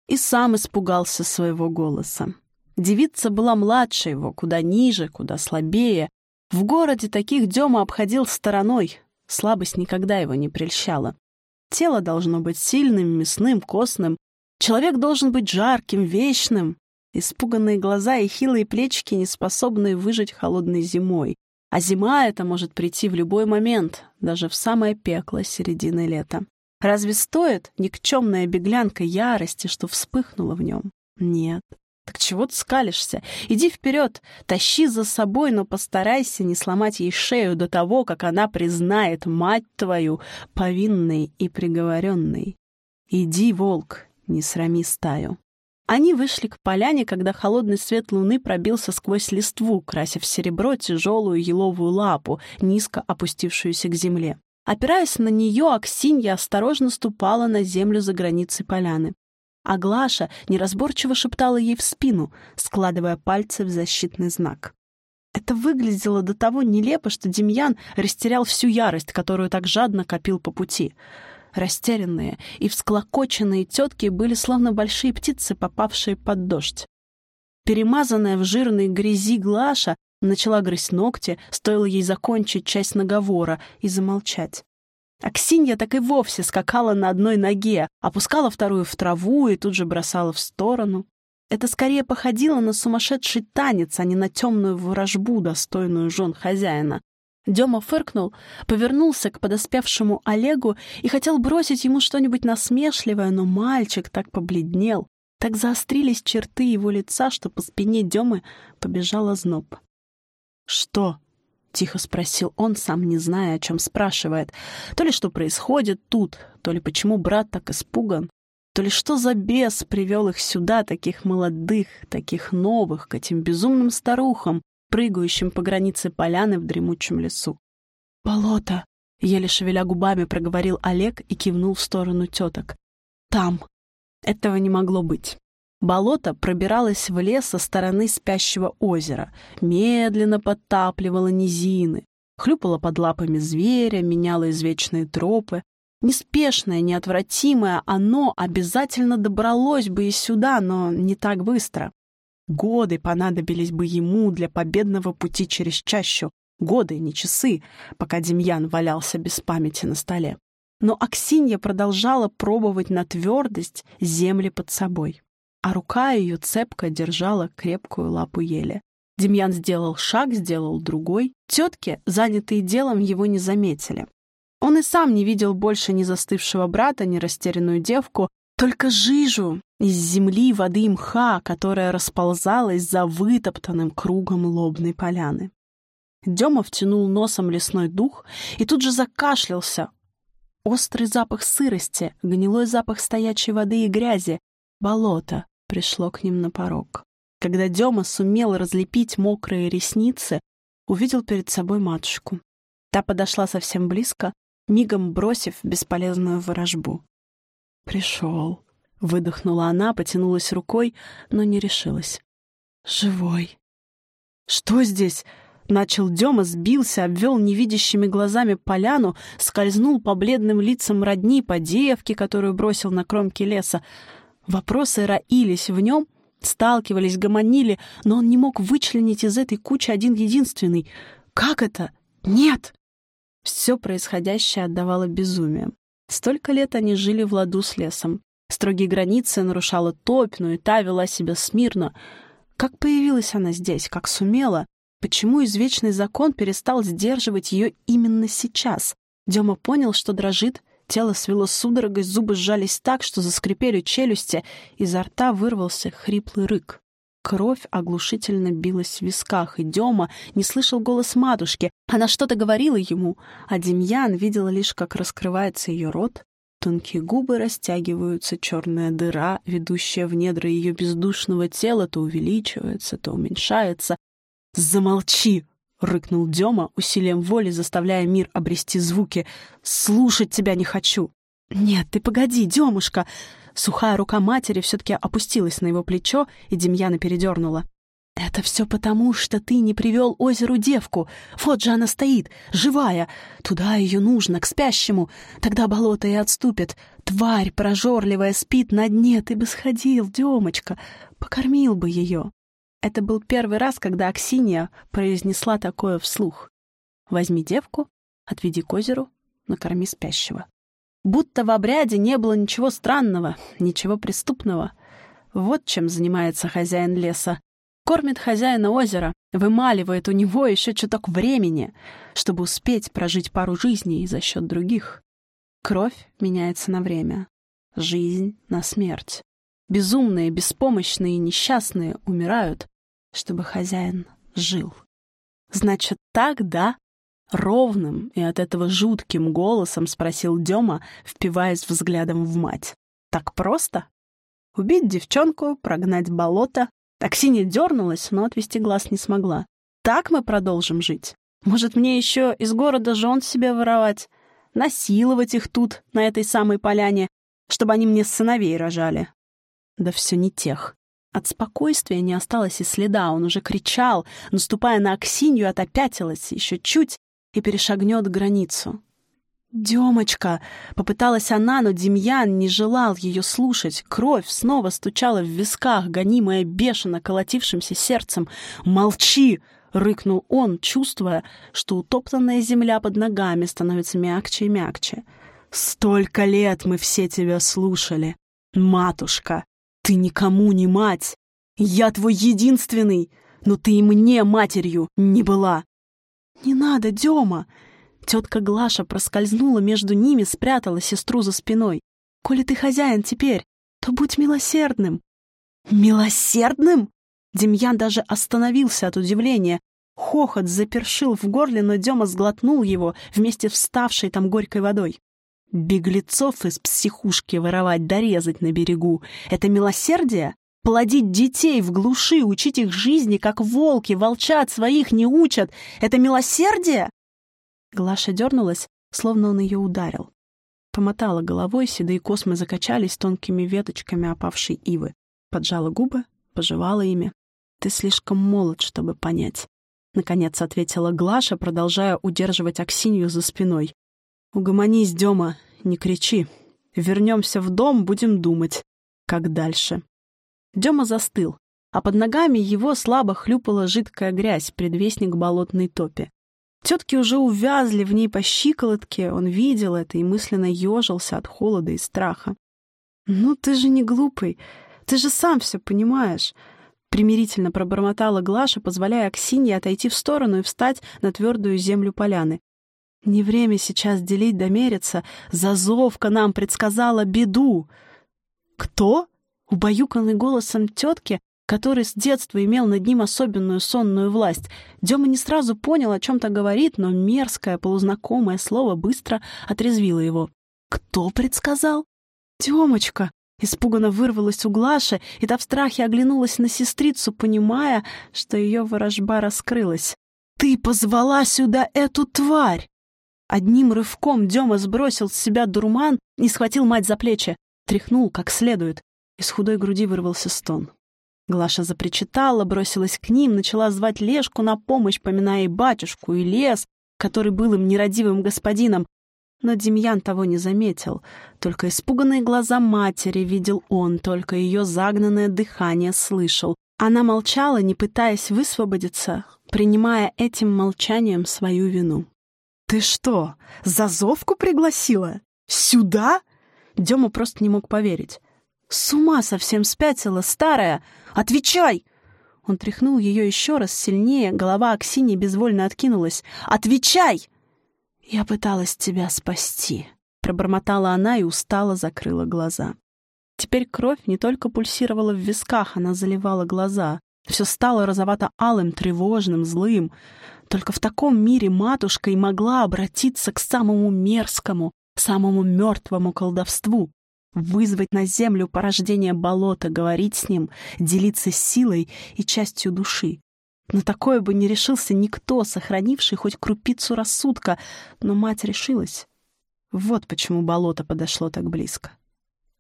И сам испугался своего голоса. Девица была младше его, куда ниже, куда слабее. В городе таких Дема обходил стороной. Слабость никогда его не прельщала. Тело должно быть сильным, мясным, костным. Человек должен быть жарким, вечным. Испуганные глаза и хилые плечики, не способные выжить холодной зимой. А зима эта может прийти в любой момент, даже в самое пекло середины лета. Разве стоит никчемная беглянка ярости, что вспыхнула в нем? Нет. Так чего ты скалишься? Иди вперед, тащи за собой, но постарайся не сломать ей шею до того, как она признает мать твою повинной и приговоренной. Иди, волк, не срами стаю. Они вышли к поляне, когда холодный свет луны пробился сквозь листву, крася в серебро тяжелую еловую лапу, низко опустившуюся к земле. Опираясь на нее, Аксинья осторожно ступала на землю за границей поляны а Глаша неразборчиво шептала ей в спину, складывая пальцы в защитный знак. Это выглядело до того нелепо, что Демьян растерял всю ярость, которую так жадно копил по пути. Растерянные и всклокоченные тетки были словно большие птицы, попавшие под дождь. Перемазанная в жирной грязи Глаша начала грызть ногти, стоило ей закончить часть наговора и замолчать. Аксинья так и вовсе скакала на одной ноге, опускала вторую в траву и тут же бросала в сторону. Это скорее походило на сумасшедший танец, а не на темную ворожбу, достойную жен хозяина. Дема фыркнул, повернулся к подоспевшему Олегу и хотел бросить ему что-нибудь насмешливое, но мальчик так побледнел, так заострились черты его лица, что по спине Демы побежала зноб. «Что?» Тихо спросил он, сам не зная, о чем спрашивает. То ли что происходит тут, то ли почему брат так испуган, то ли что за бес привел их сюда, таких молодых, таких новых, к этим безумным старухам, прыгающим по границе поляны в дремучем лесу. «Болото!» — еле шевеля губами проговорил Олег и кивнул в сторону теток. «Там!» Этого не могло быть. Болото пробиралось в лес со стороны спящего озера, медленно подтапливало низины, хлюпало под лапами зверя, меняло извечные тропы. Неспешное, неотвратимое, оно обязательно добралось бы и сюда, но не так быстро. Годы понадобились бы ему для победного пути через чащу. Годы, не часы, пока Демьян валялся без памяти на столе. Но Аксинья продолжала пробовать на твердость земли под собой а рука ее цепко держала крепкую лапу ели. Демьян сделал шаг, сделал другой. Тетки, занятые делом, его не заметили. Он и сам не видел больше ни застывшего брата, ни растерянную девку, только жижу из земли, воды и мха, которая расползалась за вытоптанным кругом лобной поляны. Дема втянул носом лесной дух и тут же закашлялся. Острый запах сырости, гнилой запах стоячей воды и грязи, болото, пришло к ним на порог. Когда Дема сумел разлепить мокрые ресницы, увидел перед собой матушку. Та подошла совсем близко, мигом бросив бесполезную ворожбу. «Пришел», — выдохнула она, потянулась рукой, но не решилась. «Живой». «Что здесь?» Начал Дема, сбился, обвел невидящими глазами поляну, скользнул по бледным лицам родни, по девке, которую бросил на кромке леса. Вопросы роились в нем, сталкивались, гомонили, но он не мог вычленить из этой кучи один единственный. «Как это? Нет!» Все происходящее отдавало безумием. Столько лет они жили в ладу с лесом. Строгие границы нарушала топь, но и та вела себя смирно. Как появилась она здесь, как сумела? Почему извечный закон перестал сдерживать ее именно сейчас? Дема понял, что дрожит, Тело свело судорогой, зубы сжались так, что заскрипели челюсти, изо рта вырвался хриплый рык. Кровь оглушительно билась в висках, и Дема не слышал голос матушки. Она что-то говорила ему, а Демьян видел лишь, как раскрывается ее рот, тонкие губы растягиваются, черная дыра, ведущая в недра ее бездушного тела, то увеличивается, то уменьшается. «Замолчи!» — рыкнул Дема, усилием воли заставляя мир обрести звуки. «Слушать тебя не хочу!» «Нет, ты погоди, Демушка!» Сухая рука матери все-таки опустилась на его плечо, и Демьяна передернула. «Это все потому, что ты не привел озеру девку. Вот же она стоит, живая. Туда ее нужно, к спящему. Тогда болото и отступит. Тварь прожорливая спит на дне. Ты бы сходил, Демочка, покормил бы ее». Это был первый раз, когда Аксинья произнесла такое вслух. «Возьми девку, отведи к озеру, накорми спящего». Будто в обряде не было ничего странного, ничего преступного. Вот чем занимается хозяин леса. Кормит хозяина озера, вымаливает у него еще чуток времени, чтобы успеть прожить пару жизней за счет других. Кровь меняется на время, жизнь — на смерть. Безумные, беспомощные и несчастные умирают, чтобы хозяин жил. Значит, так, да? Ровным и от этого жутким голосом спросил Дема, впиваясь взглядом в мать. Так просто? Убить девчонку, прогнать болото, Аксинья дернулась, но отвести глаз не смогла. «Так мы продолжим жить? Может, мне еще из города жен себе воровать? Насиловать их тут, на этой самой поляне, чтобы они мне сыновей рожали?» Да все не тех. От спокойствия не осталось и следа, он уже кричал, наступая на Аксинью, отопятилась еще чуть и перешагнет границу. «Демочка!» — попыталась она, но Демьян не желал ее слушать. Кровь снова стучала в висках, гонимая бешено колотившимся сердцем. «Молчи!» — рыкнул он, чувствуя, что утоптанная земля под ногами становится мягче и мягче. «Столько лет мы все тебя слушали! Матушка, ты никому не мать! Я твой единственный, но ты и мне матерью не была!» «Не надо, Дема!» Тетка Глаша проскользнула между ними, спрятала сестру за спиной. «Коли ты хозяин теперь, то будь милосердным». «Милосердным?» Демьян даже остановился от удивления. Хохот запершил в горле, но Дема сглотнул его вместе вставшей там горькой водой. Беглецов из психушки воровать дорезать на берегу — это милосердие? Плодить детей в глуши, учить их жизни, как волки, волчат своих не учат — это милосердие? Глаша дернулась, словно он ее ударил. Помотала головой, седые космы закачались тонкими веточками опавшей ивы. Поджала губы, пожевала ими. «Ты слишком молод, чтобы понять», — наконец ответила Глаша, продолжая удерживать Аксинью за спиной. «Угомонись, Дема, не кричи. Вернемся в дом, будем думать, как дальше». Дема застыл, а под ногами его слабо хлюпала жидкая грязь, предвестник болотной топи. Тетки уже увязли в ней по щиколотке, он видел это и мысленно ежился от холода и страха. «Ну, ты же не глупый, ты же сам все понимаешь», — примирительно пробормотала Глаша, позволяя Аксинье отойти в сторону и встать на твердую землю поляны. «Не время сейчас делить домериться, зазовка нам предсказала беду». «Кто?» — убаюканный голосом тетки который с детства имел над ним особенную сонную власть. Дема не сразу понял, о чем-то говорит, но мерзкое, полузнакомое слово быстро отрезвило его. «Кто предсказал?» «Демочка!» Испуганно вырвалась у Глаши, и та в страхе оглянулась на сестрицу, понимая, что ее ворожба раскрылась. «Ты позвала сюда эту тварь!» Одним рывком Дема сбросил с себя дурман и схватил мать за плечи. Тряхнул как следует. Из худой груди вырвался стон. Глаша запричитала, бросилась к ним, начала звать Лешку на помощь, поминая и батюшку, и лес, который был им нерадивым господином. Но Демьян того не заметил. Только испуганные глаза матери видел он, только ее загнанное дыхание слышал. Она молчала, не пытаясь высвободиться, принимая этим молчанием свою вину. «Ты что, зазовку пригласила? Сюда?» Дема просто не мог поверить. «С ума совсем спятила, старая! Отвечай!» Он тряхнул ее еще раз сильнее, голова Аксинии безвольно откинулась. «Отвечай!» «Я пыталась тебя спасти», — пробормотала она и устало закрыла глаза. Теперь кровь не только пульсировала в висках, она заливала глаза. Все стало розовато-алым, тревожным, злым. Только в таком мире матушка и могла обратиться к самому мерзкому, самому мертвому колдовству, вызвать на землю порождение болота, говорить с ним, делиться силой и частью души. На такое бы не решился никто, сохранивший хоть крупицу рассудка, но мать решилась. Вот почему болото подошло так близко.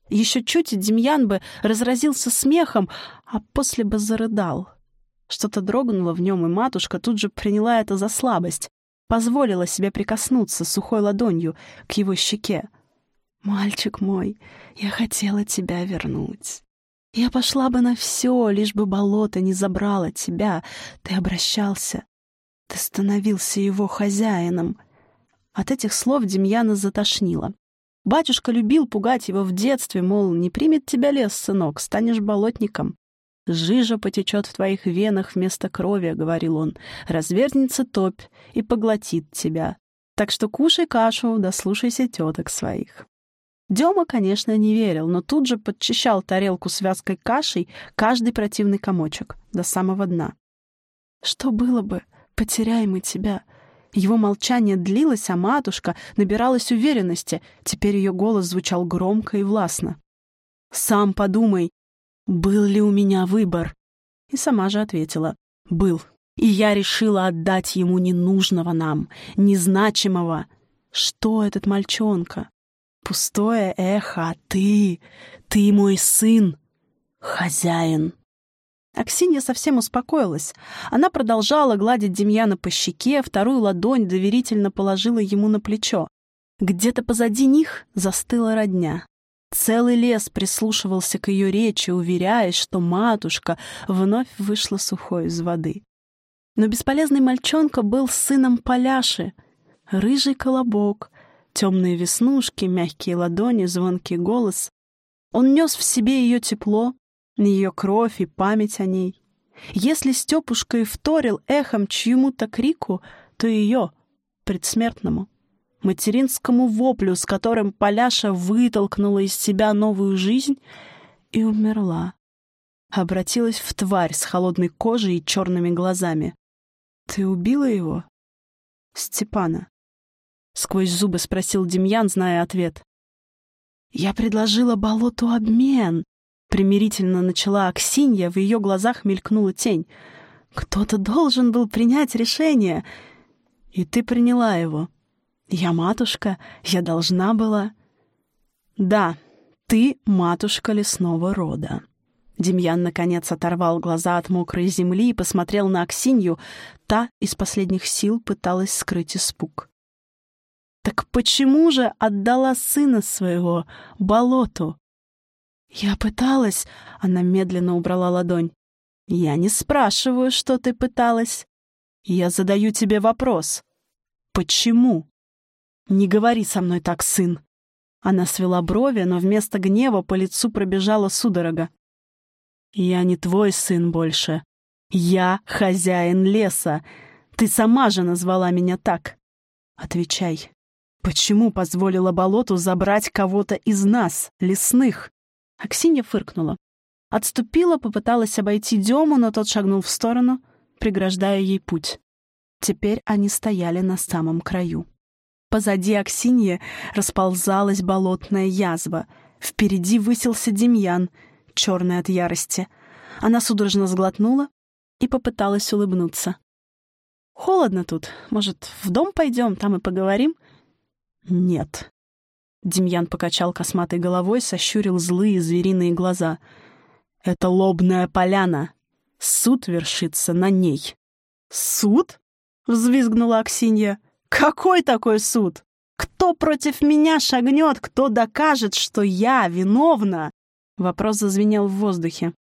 Еще чуть, и Демьян бы разразился смехом, а после бы зарыдал. Что-то дрогнуло в нем, и матушка тут же приняла это за слабость, позволила себе прикоснуться сухой ладонью к его щеке. «Мальчик мой, я хотела тебя вернуть. Я пошла бы на все, лишь бы болото не забрало тебя. Ты обращался. Ты становился его хозяином». От этих слов Демьяна затошнило. Батюшка любил пугать его в детстве, мол, не примет тебя лес, сынок, станешь болотником. «Жижа потечет в твоих венах вместо крови», — говорил он, — «развернется топь и поглотит тебя. Так что кушай кашу, да слушайся теток своих». Дема, конечно, не верил, но тут же подчищал тарелку с вязкой кашей каждый противный комочек до самого дна. «Что было бы, потеряй мы тебя?» Его молчание длилось, а матушка набиралась уверенности. Теперь ее голос звучал громко и властно. «Сам подумай, был ли у меня выбор?» И сама же ответила. «Был. И я решила отдать ему ненужного нам, незначимого. Что этот мальчонка? Пустое эхо, а ты, ты мой сын, хозяин». Аксинья совсем успокоилась. Она продолжала гладить Демьяна по щеке, вторую ладонь доверительно положила ему на плечо. Где-то позади них застыла родня. Целый лес прислушивался к ее речи, уверяясь, что матушка вновь вышла сухой из воды. Но бесполезный мальчонка был сыном Поляши. Рыжий колобок, темные веснушки, мягкие ладони, звонкий голос. Он нес в себе ее тепло, ее кровь и память о ней. Если Степушка и вторил эхом чьему-то крику, то ее, предсмертному, материнскому воплю, с которым Поляша вытолкнула из себя новую жизнь и умерла. Обратилась в тварь с холодной кожей и черными глазами. «Ты убила его?» «Степана?» — сквозь зубы спросил Демьян, зная ответ. «Я предложила болоту обмен», — примирительно начала Аксинья, в ее глазах мелькнула тень. «Кто-то должен был принять решение, и ты приняла его. Я матушка, я должна была...» «Да, ты матушка лесного рода». Демьян, наконец, оторвал глаза от мокрой земли и посмотрел на Аксинью. Та из последних сил пыталась скрыть испуг. «Так почему же отдала сына своего болоту?» «Я пыталась...» — она медленно убрала ладонь. «Я не спрашиваю, что ты пыталась. Я задаю тебе вопрос. Почему?» «Не говори со мной так, сын!» Она свела брови, но вместо гнева по лицу пробежала судорога. «Я не твой сын больше. Я хозяин леса. Ты сама же назвала меня так. Отвечай, почему позволила болоту забрать кого-то из нас, лесных?» Аксинья фыркнула. Отступила, попыталась обойти Дему, но тот шагнул в сторону, преграждая ей путь. Теперь они стояли на самом краю. Позади Аксиньи расползалась болотная язва. Впереди высился Демьян, черный от ярости. Она судорожно сглотнула и попыталась улыбнуться. «Холодно тут. Может, в дом пойдем, там и поговорим?» «Нет». Демьян покачал косматой головой, сощурил злые звериные глаза. «Это лобная поляна. Суд вершится на ней». «Суд?» — взвизгнула Аксинья. Какой такой суд? Кто против меня шагнет, кто докажет, что я виновна? Вопрос зазвенел в воздухе.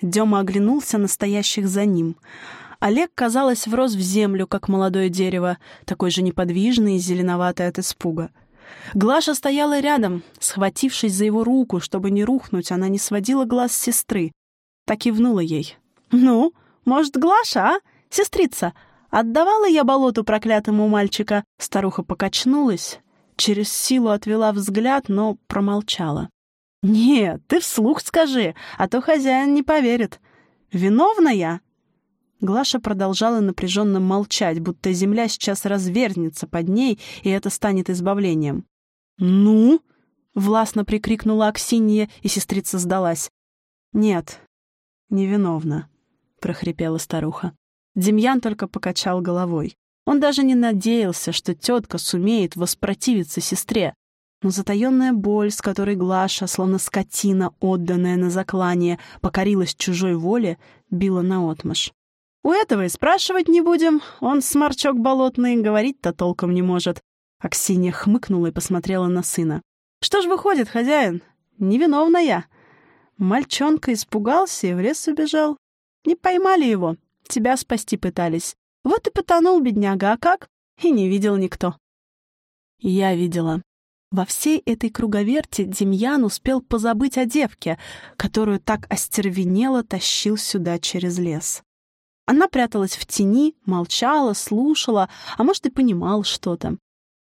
Дема оглянулся на стоящих за ним. Олег, казалось, врос в землю, как молодое дерево, такой же неподвижный и зеленоватый от испуга. Глаша стояла рядом, схватившись за его руку, чтобы не рухнуть, она не сводила глаз с сестры. Так и внула ей. «Ну, может, Глаша, а? Сестрица, Отдавала я болоту проклятому мальчика. Старуха покачнулась, через силу отвела взгляд, но промолчала. «Нет, ты вслух скажи, а то хозяин не поверит. Виновна я?» Глаша продолжала напряженно молчать, будто земля сейчас развернется под ней, и это станет избавлением. «Ну?» — властно прикрикнула Аксинья, и сестрица сдалась. «Нет, невиновна», — прохрипела старуха. Демьян только покачал головой. Он даже не надеялся, что тетка сумеет воспротивиться сестре. Но затаенная боль, с которой Глаша, словно скотина, отданная на заклание, покорилась чужой воле, била наотмашь. У этого и спрашивать не будем. Он сморчок болотный, говорить-то толком не может. Аксинья хмыкнула и посмотрела на сына. «Что ж выходит, хозяин? Невиновна я». Мальчонка испугался и в лес убежал. Не поймали его, тебя спасти пытались. Вот и потонул бедняга, а как? И не видел никто. Я видела. Во всей этой круговерти Демьян успел позабыть о девке, которую так остервенело тащил сюда через лес. Она пряталась в тени, молчала, слушала, а может и понимала что-то.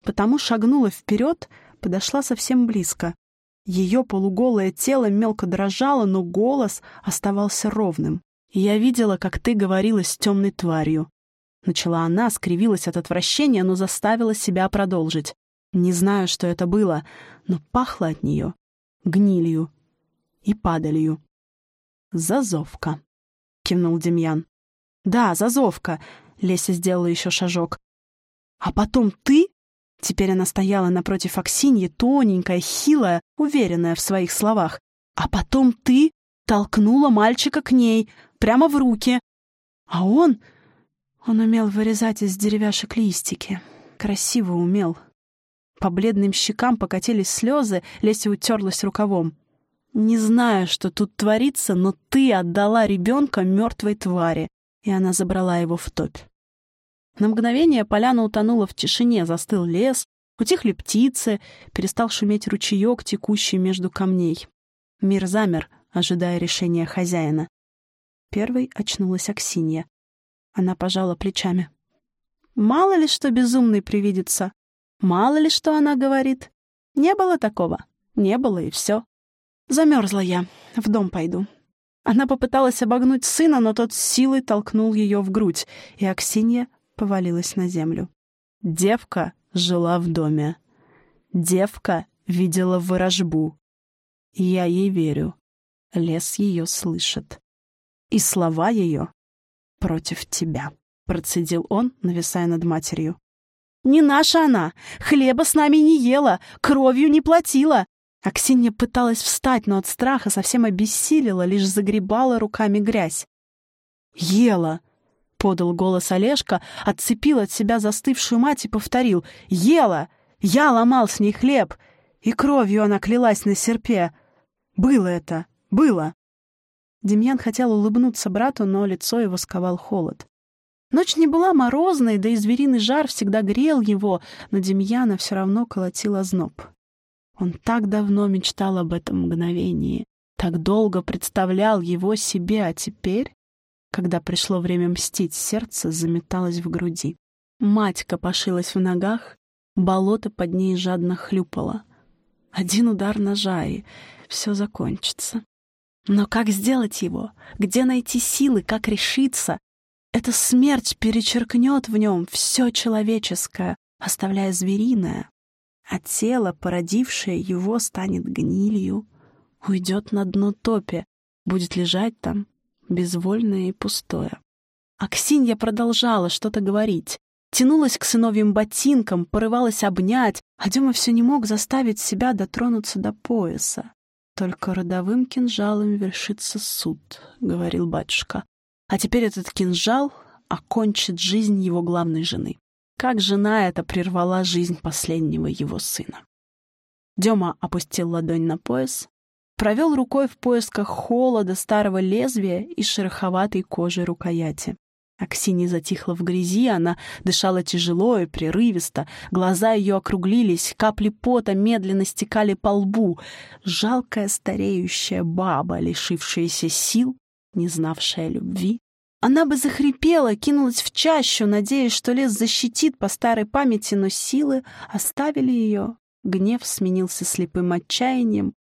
Потому шагнула вперед, подошла совсем близко. Ее полуголое тело мелко дрожало, но голос оставался ровным. «Я видела, как ты говорила с темной тварью». Начала она, скривилась от отвращения, но заставила себя продолжить. Не знаю, что это было, но пахло от нее гнилью и падалью. «Зазовка», — кивнул Демьян. «Да, зазовка», — Леся сделала еще шажок. «А потом ты?» Теперь она стояла напротив Аксиньи, тоненькая, хилая, уверенная в своих словах. «А потом ты толкнула мальчика к ней, прямо в руки. А он... Он умел вырезать из деревяшек листики. Красиво умел. По бледным щекам покатились слезы, Леся утерлась рукавом. «Не знаю, что тут творится, но ты отдала ребенка мертвой твари», и она забрала его в топь. На мгновение поляна утонула в тишине, застыл лес, утихли птицы, перестал шуметь ручеек, текущий между камней. Мир замер, ожидая решения хозяина. Первой очнулась Аксинья. Она пожала плечами. «Мало ли что безумный привидится. Мало ли что она говорит. Не было такого. Не было, и все. Замерзла я. В дом пойду». Она попыталась обогнуть сына, но тот силой толкнул ее в грудь, и Аксинья повалилась на землю. Девка жила в доме. Девка видела ворожбу. Я ей верю. Лес ее слышит. И слова ее против тебя, процедил он, нависая над матерью. «Не наша она! Хлеба с нами не ела, кровью не платила!» Аксинья пыталась встать, но от страха совсем обессилила, лишь загребала руками грязь. «Ела!» — подал голос Олежка, отцепил от себя застывшую мать и повторил. «Ела! Я ломал с ней хлеб!» И кровью она клялась на серпе. «Было это! Было!» Демьян хотел улыбнуться брату, но лицо его сковал холод. Ночь не была морозной, да и звериный жар всегда грел его, но Демьяна все равно колотил озноб. Он так давно мечтал об этом мгновении, так долго представлял его себе, а теперь, когда пришло время мстить, сердце заметалось в груди. Мать копошилась в ногах, болото под ней жадно хлюпало. Один удар ножа, и все закончится. Но как сделать его? Где найти силы? Как решиться? Эта смерть перечеркнет в нем все человеческое, оставляя звериное. А тело, породившее его, станет гнилью, уйдет на дно топи, будет лежать там, безвольное и пустое. Аксинья продолжала что-то говорить, тянулась к сыновьим ботинкам, порывалась обнять, а Дема все не мог заставить себя дотронуться до пояса. «Только родовым кинжалом вершится суд», — говорил батюшка. «А теперь этот кинжал окончит жизнь его главной жены. Как жена эта прервала жизнь последнего его сына». Дема опустил ладонь на пояс, провел рукой в поисках холода старого лезвия и шероховатой кожи рукояти. Аксинья затихла в грязи, она дышала тяжело и прерывисто, глаза ее округлились, капли пота медленно стекали по лбу. Жалкая стареющая баба, лишившаяся сил, не знавшая любви. Она бы захрипела, кинулась в чащу, надеясь, что лес защитит по старой памяти, но силы оставили ее. Гнев сменился слепым отчаянием.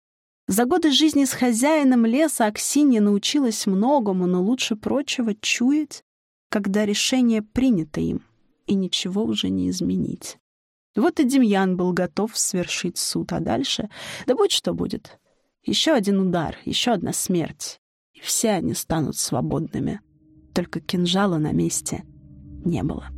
За годы жизни с хозяином леса Аксинья научилась многому, но лучше прочего чуять когда решение принято им, и ничего уже не изменить. Вот и Демьян был готов свершить суд, а дальше, да будь что будет. Еще один удар, еще одна смерть, и все они станут свободными. Только кинжала на месте не было.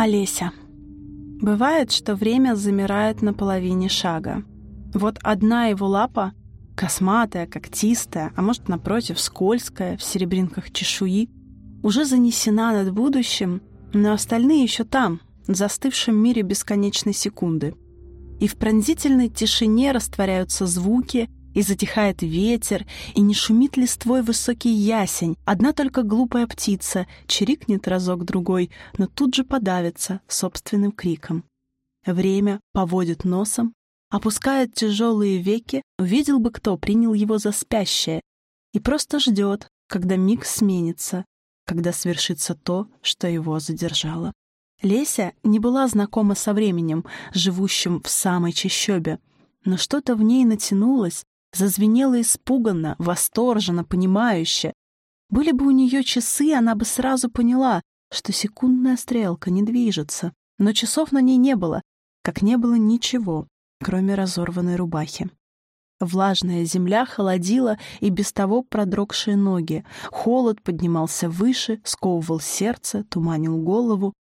Олеся. Бывает, что время замирает на половине шага. Вот одна его лапа, косматая, когтистая, а может, напротив, скользкая, в серебринках чешуи, уже занесена над будущим, но остальные еще там, в застывшем мире бесконечной секунды. И в пронзительной тишине растворяются звуки, и затихает ветер, и не шумит листвой высокий ясень. Одна только глупая птица чирикнет разок-другой, но тут же подавится собственным криком. Время поводит носом, опускает тяжелые веки, увидел бы кто, принял его за спящее, и просто ждет, когда миг сменится, когда свершится то, что его задержало. Леся не была знакома со временем, живущим в самой чащобе, но что-то в ней натянулось, зазвенело испуганно, восторженно, понимающе. Были бы у нее часы, она бы сразу поняла, что секундная стрелка не движется. Но часов на ней не было, как не было ничего, кроме разорванной рубахи. Влажная земля холодила и без того продрогшие ноги. Холод поднимался выше, сковывал сердце, туманил голову.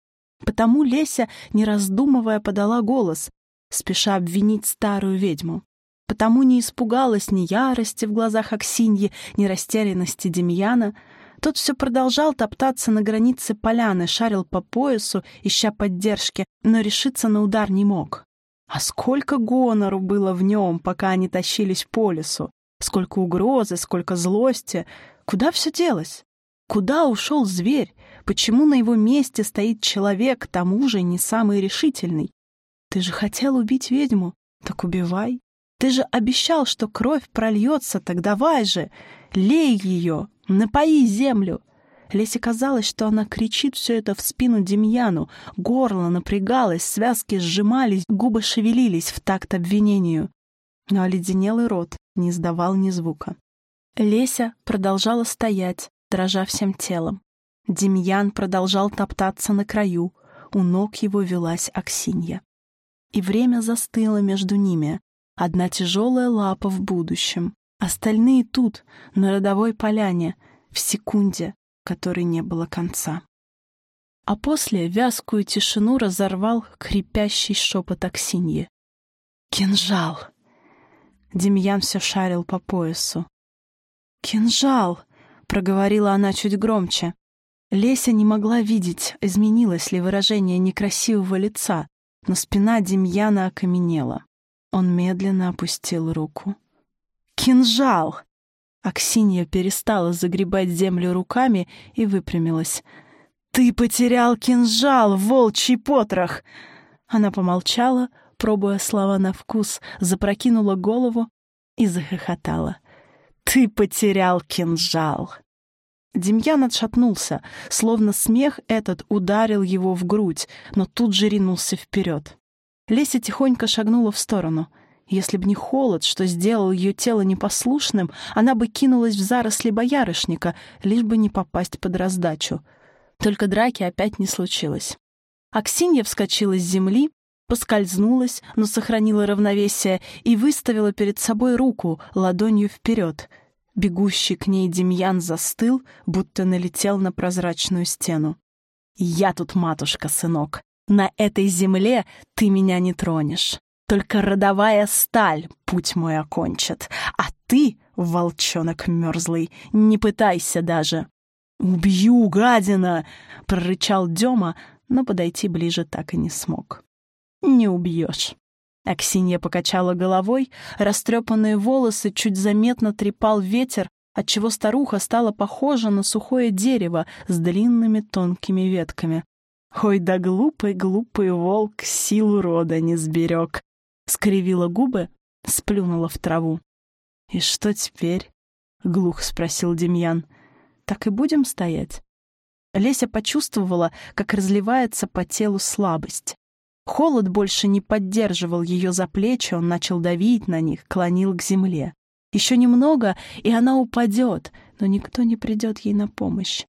Потому Леся, не раздумывая, подала голос, спеша обвинить старую ведьму. Потому не испугалась ни ярости в глазах Аксиньи, ни растерянности Демьяна. Тот все продолжал топтаться на границе поляны, шарил по поясу, ища поддержки, но решиться на удар не мог. А сколько гонору было в нем, пока они тащились по лесу! Сколько угрозы, сколько злости! Куда все делось? Куда ушел зверь? Почему на его месте стоит человек, к тому же не самый решительный? Ты же хотел убить ведьму, так убивай. Ты же обещал, что кровь прольется, так давай же, лей ее, напои землю. Лесе казалось, что она кричит все это в спину Демьяну. Горло напрягалось, связки сжимались, губы шевелились в такт обвинению. Но оледенелый рот не издавал ни звука. Леся продолжала стоять, дрожа всем телом. Демьян продолжал топтаться на краю. У ног его велась Аксинья. И время застыло между ними, Одна тяжелая лапа в будущем. Остальные тут, на родовой поляне, в секунде, которой не было конца. А после вязкую тишину разорвал хрипящий шепот Аксиньи. «Кинжал!» Демьян все шарил по поясу. «Кинжал!» — проговорила она чуть громче. Леся не могла видеть, изменилось ли выражение некрасивого лица, но спина Демьяна окаменела. Он медленно опустил руку. «Кинжал!» Аксинья перестала загребать землю руками и выпрямилась. «Ты потерял кинжал, волчий потрох!» Она помолчала, пробуя слова на вкус, запрокинула голову и захохотала. «Ты потерял кинжал!» Демьян отшатнулся, словно смех этот ударил его в грудь, но тут же ринулся вперед. Леся тихонько шагнула в сторону. Если б не холод, что сделал ее тело непослушным, она бы кинулась в заросли боярышника, лишь бы не попасть под раздачу. Только драки опять не случилось. Аксинья вскочила с земли, поскользнулась, но сохранила равновесие и выставила перед собой руку ладонью вперед. Бегущий к ней Демьян застыл, будто налетел на прозрачную стену. «Я тут матушка, сынок. На этой земле ты меня не тронешь. Только родовая сталь путь мой окончит. А ты, волчонок мерзлый, не пытайся даже. «Убью, гадина!» — прорычал Дема, но подойти ближе так и не смог. «Не убьешь». Аксинья покачала головой, растрепанные волосы чуть заметно трепал ветер, отчего старуха стала похожа на сухое дерево с длинными тонкими ветками. Ой, да глупый-глупый волк силу рода не сберег. Скривила губы, сплюнула в траву. «И что теперь?» — глух спросил Демьян. «Так и будем стоять?» Леся почувствовала, как разливается по телу слабость. Холод больше не поддерживал ее за плечи, он начал давить на них, клонил к земле. Еще немного, и она упадет, но никто не придет ей на помощь.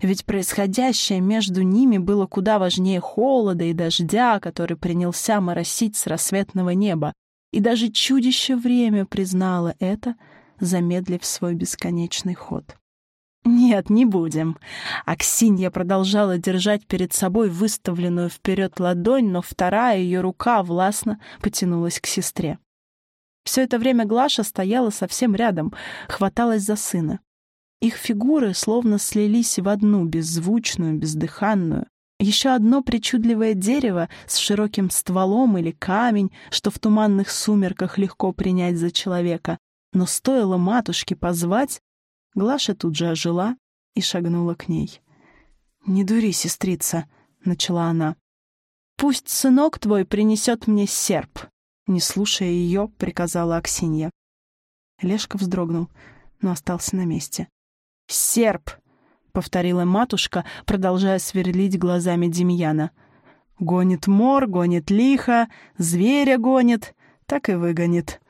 Ведь происходящее между ними было куда важнее холода и дождя, который принялся моросить с рассветного неба. И даже чудище время признало это, замедлив свой бесконечный ход. «Нет, не будем». Аксинья продолжала держать перед собой выставленную вперед ладонь, но вторая ее рука властно потянулась к сестре. Все это время Глаша стояла совсем рядом, хваталась за сына. Их фигуры словно слились в одну, беззвучную, бездыханную. Еще одно причудливое дерево с широким стволом или камень, что в туманных сумерках легко принять за человека. Но стоило матушке позвать, Глаша тут же ожила и шагнула к ней. «Не дури, сестрица», — начала она. «Пусть сынок твой принесет мне серп», — не слушая ее, приказала Аксинья. Лешка вздрогнул, но остался на месте. «Серп!» — повторила матушка, продолжая сверлить глазами Демьяна. «Гонит мор, гонит лихо, зверя гонит, так и выгонит».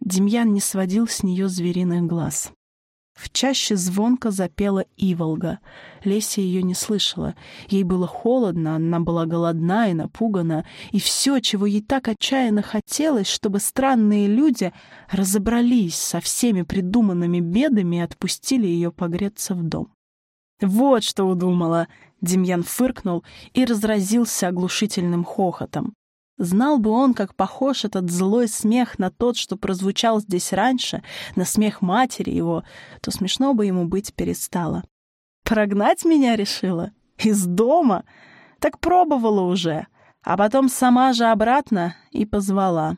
Демьян не сводил с нее звериных глаз. В чаще звонко запела Иволга. Леся ее не слышала. Ей было холодно, она была голодна и напугана, и все, чего ей так отчаянно хотелось, чтобы странные люди разобрались со всеми придуманными бедами и отпустили ее погреться в дом. «Вот что удумала!» — Демьян фыркнул и разразился оглушительным хохотом. Знал бы он, как похож этот злой смех на тот, что прозвучал здесь раньше, на смех матери его, то смешно бы ему быть перестало. «Прогнать меня решила? Из дома? Так пробовала уже, а потом сама же обратно и позвала.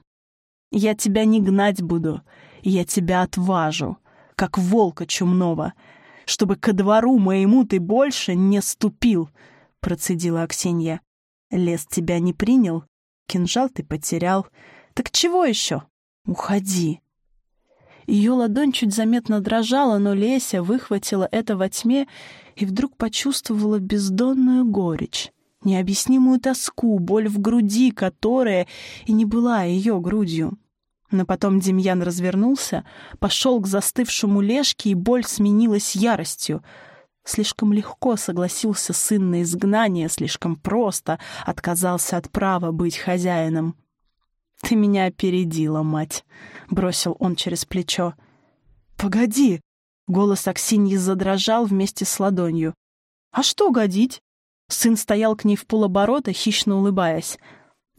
Я тебя не гнать буду, я тебя отважу, как волка чумного, чтобы ко двору моему ты больше не ступил», — процедила Аксинья. «Лес тебя не принял, Кинжал ты потерял. Так чего еще? Уходи. Ее ладонь чуть заметно дрожала, но Леся выхватила это во тьме и вдруг почувствовала бездонную горечь, необъяснимую тоску, боль в груди, которая и не была ее грудью. Но потом Демьян развернулся, пошел к застывшему Лешке, и боль сменилась яростью — Слишком легко согласился сын на изгнание, слишком просто отказался от права быть хозяином. «Ты меня опередила, мать», — бросил он через плечо. «Погоди!» — голос Аксиньи задрожал вместе с ладонью. «А что годить?» Сын стоял к ней в полоборота, хищно улыбаясь.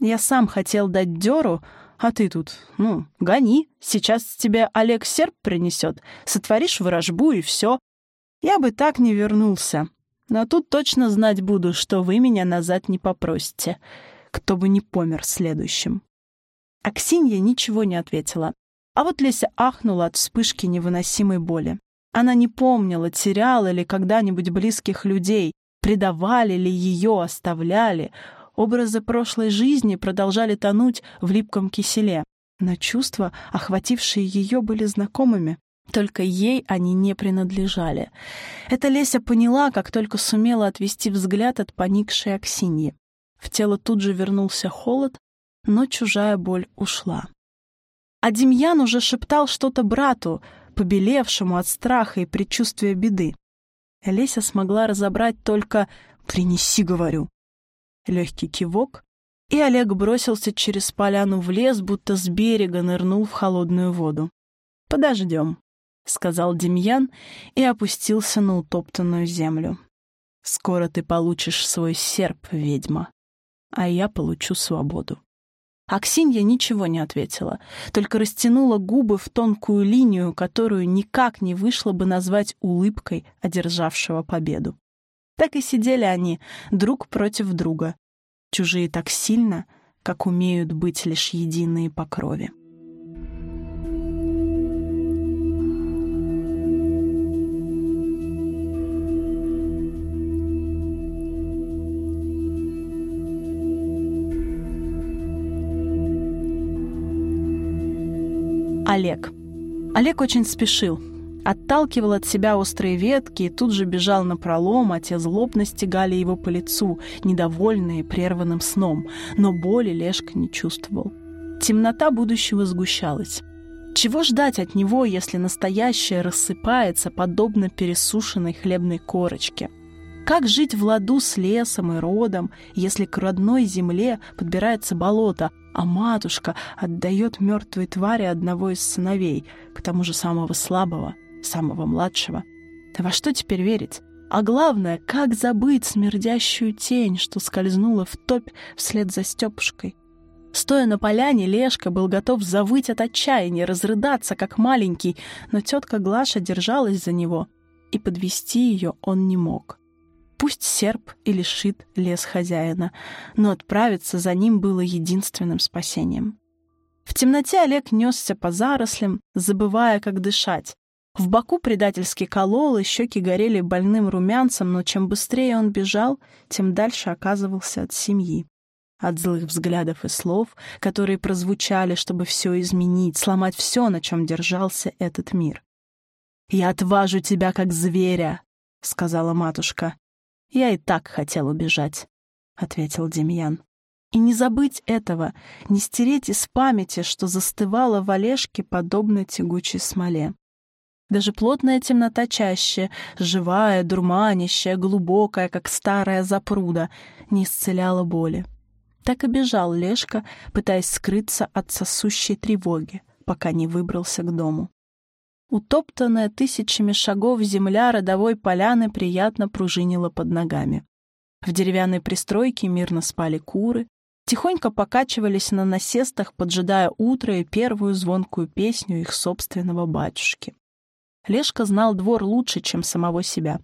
«Я сам хотел дать дёру, а ты тут, ну, гони. Сейчас тебе Олег серп принесет. Сотворишь ворожбу, и все. Я бы так не вернулся. Но тут точно знать буду, что вы меня назад не попросите. Кто бы не помер следующим. Аксинья ничего не ответила. А вот Леся ахнула от вспышки невыносимой боли. Она не помнила, теряла ли когда-нибудь близких людей, предавали ли ее, оставляли. Образы прошлой жизни продолжали тонуть в липком киселе. Но чувства, охватившие ее, были знакомыми. Только ей они не принадлежали. Это Леся поняла, как только сумела отвести взгляд от поникшей Аксиньи. В тело тут же вернулся холод, но чужая боль ушла. А Демьян уже шептал что-то брату, побелевшему от страха и предчувствия беды. Леся смогла разобрать только «принеси, говорю». Легкий кивок, и Олег бросился через поляну в лес, будто с берега нырнул в холодную воду. «Подождем», — сказал Демьян и опустился на утоптанную землю. «Скоро ты получишь свой серп, ведьма, а я получу свободу». Аксинья ничего не ответила, только растянула губы в тонкую линию, которую никак не вышло бы назвать улыбкой одержавшего победу. Так и сидели они, друг против друга, чужие так сильно, как умеют быть лишь единые по крови. Олег. Олег очень спешил. Отталкивал от себя острые ветки и тут же бежал на пролом, а те злобно стегали его по лицу, недовольные прерванным сном. Но боли Лешка не чувствовал. Темнота будущего сгущалась. Чего ждать от него, если настоящее рассыпается, подобно пересушенной хлебной корочке? Как жить в ладу с лесом и родом, если к родной земле подбирается болото, а матушка отдает мертвой твари одного из сыновей, к тому же самого слабого, самого младшего. Во что теперь верить? А главное, как забыть смердящую тень, что скользнула в топь вслед за Степушкой? Стоя на поляне, Лешка был готов завыть от отчаяния, разрыдаться, как маленький, но тетка Глаша держалась за него, и подвести ее он не мог. Пусть серп или шит лес хозяина, но отправиться за ним было единственным спасением. В темноте Олег несся по зарослям, забывая, как дышать. В боку предательски колол, и щеки горели больным румянцем, но чем быстрее он бежал, тем дальше оказывался от семьи от злых взглядов и слов, которые прозвучали, чтобы все изменить, сломать все, на чем держался этот мир. «Я отважу тебя, как зверя», — сказала матушка. «Я и так хотел убежать», — ответил Демьян. И не забыть этого, не стереть из памяти, что застывало в Олежке подобно тягучей смоле. Даже плотная темнота чаще, живая, дурманящая, глубокая, как старая запруда, не исцеляла боли. Так и бежал Лешка, пытаясь скрыться от сосущей тревоги, пока не выбрался к дому. Утоптанная тысячами шагов земля родовой поляны приятно пружинила под ногами. В деревянной пристройке мирно спали куры, тихонько покачивались на насестах, поджидая утро и первую звонкую песню их собственного батюшки. Лешка знал двор лучше, чем самого себя.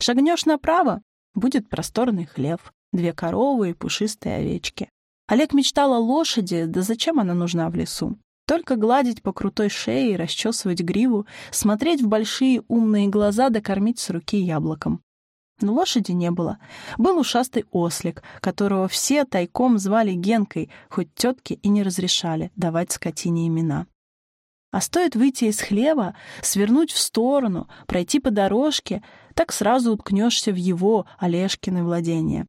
Шагнешь направо — будет просторный хлев две коровы и пушистые овечки. Олег мечтал о лошади, да зачем она нужна в лесу? Только гладить по крутой шее и расчесывать гриву, смотреть в большие умные глаза да кормить с руки яблоком. Но лошади не было. Был ушастый ослик, которого все тайком звали Генкой, хоть тетки и не разрешали давать скотине имена. А стоит выйти из хлева, свернуть в сторону, пройти по дорожке, так сразу уткнешься в его, Олежкины, владение.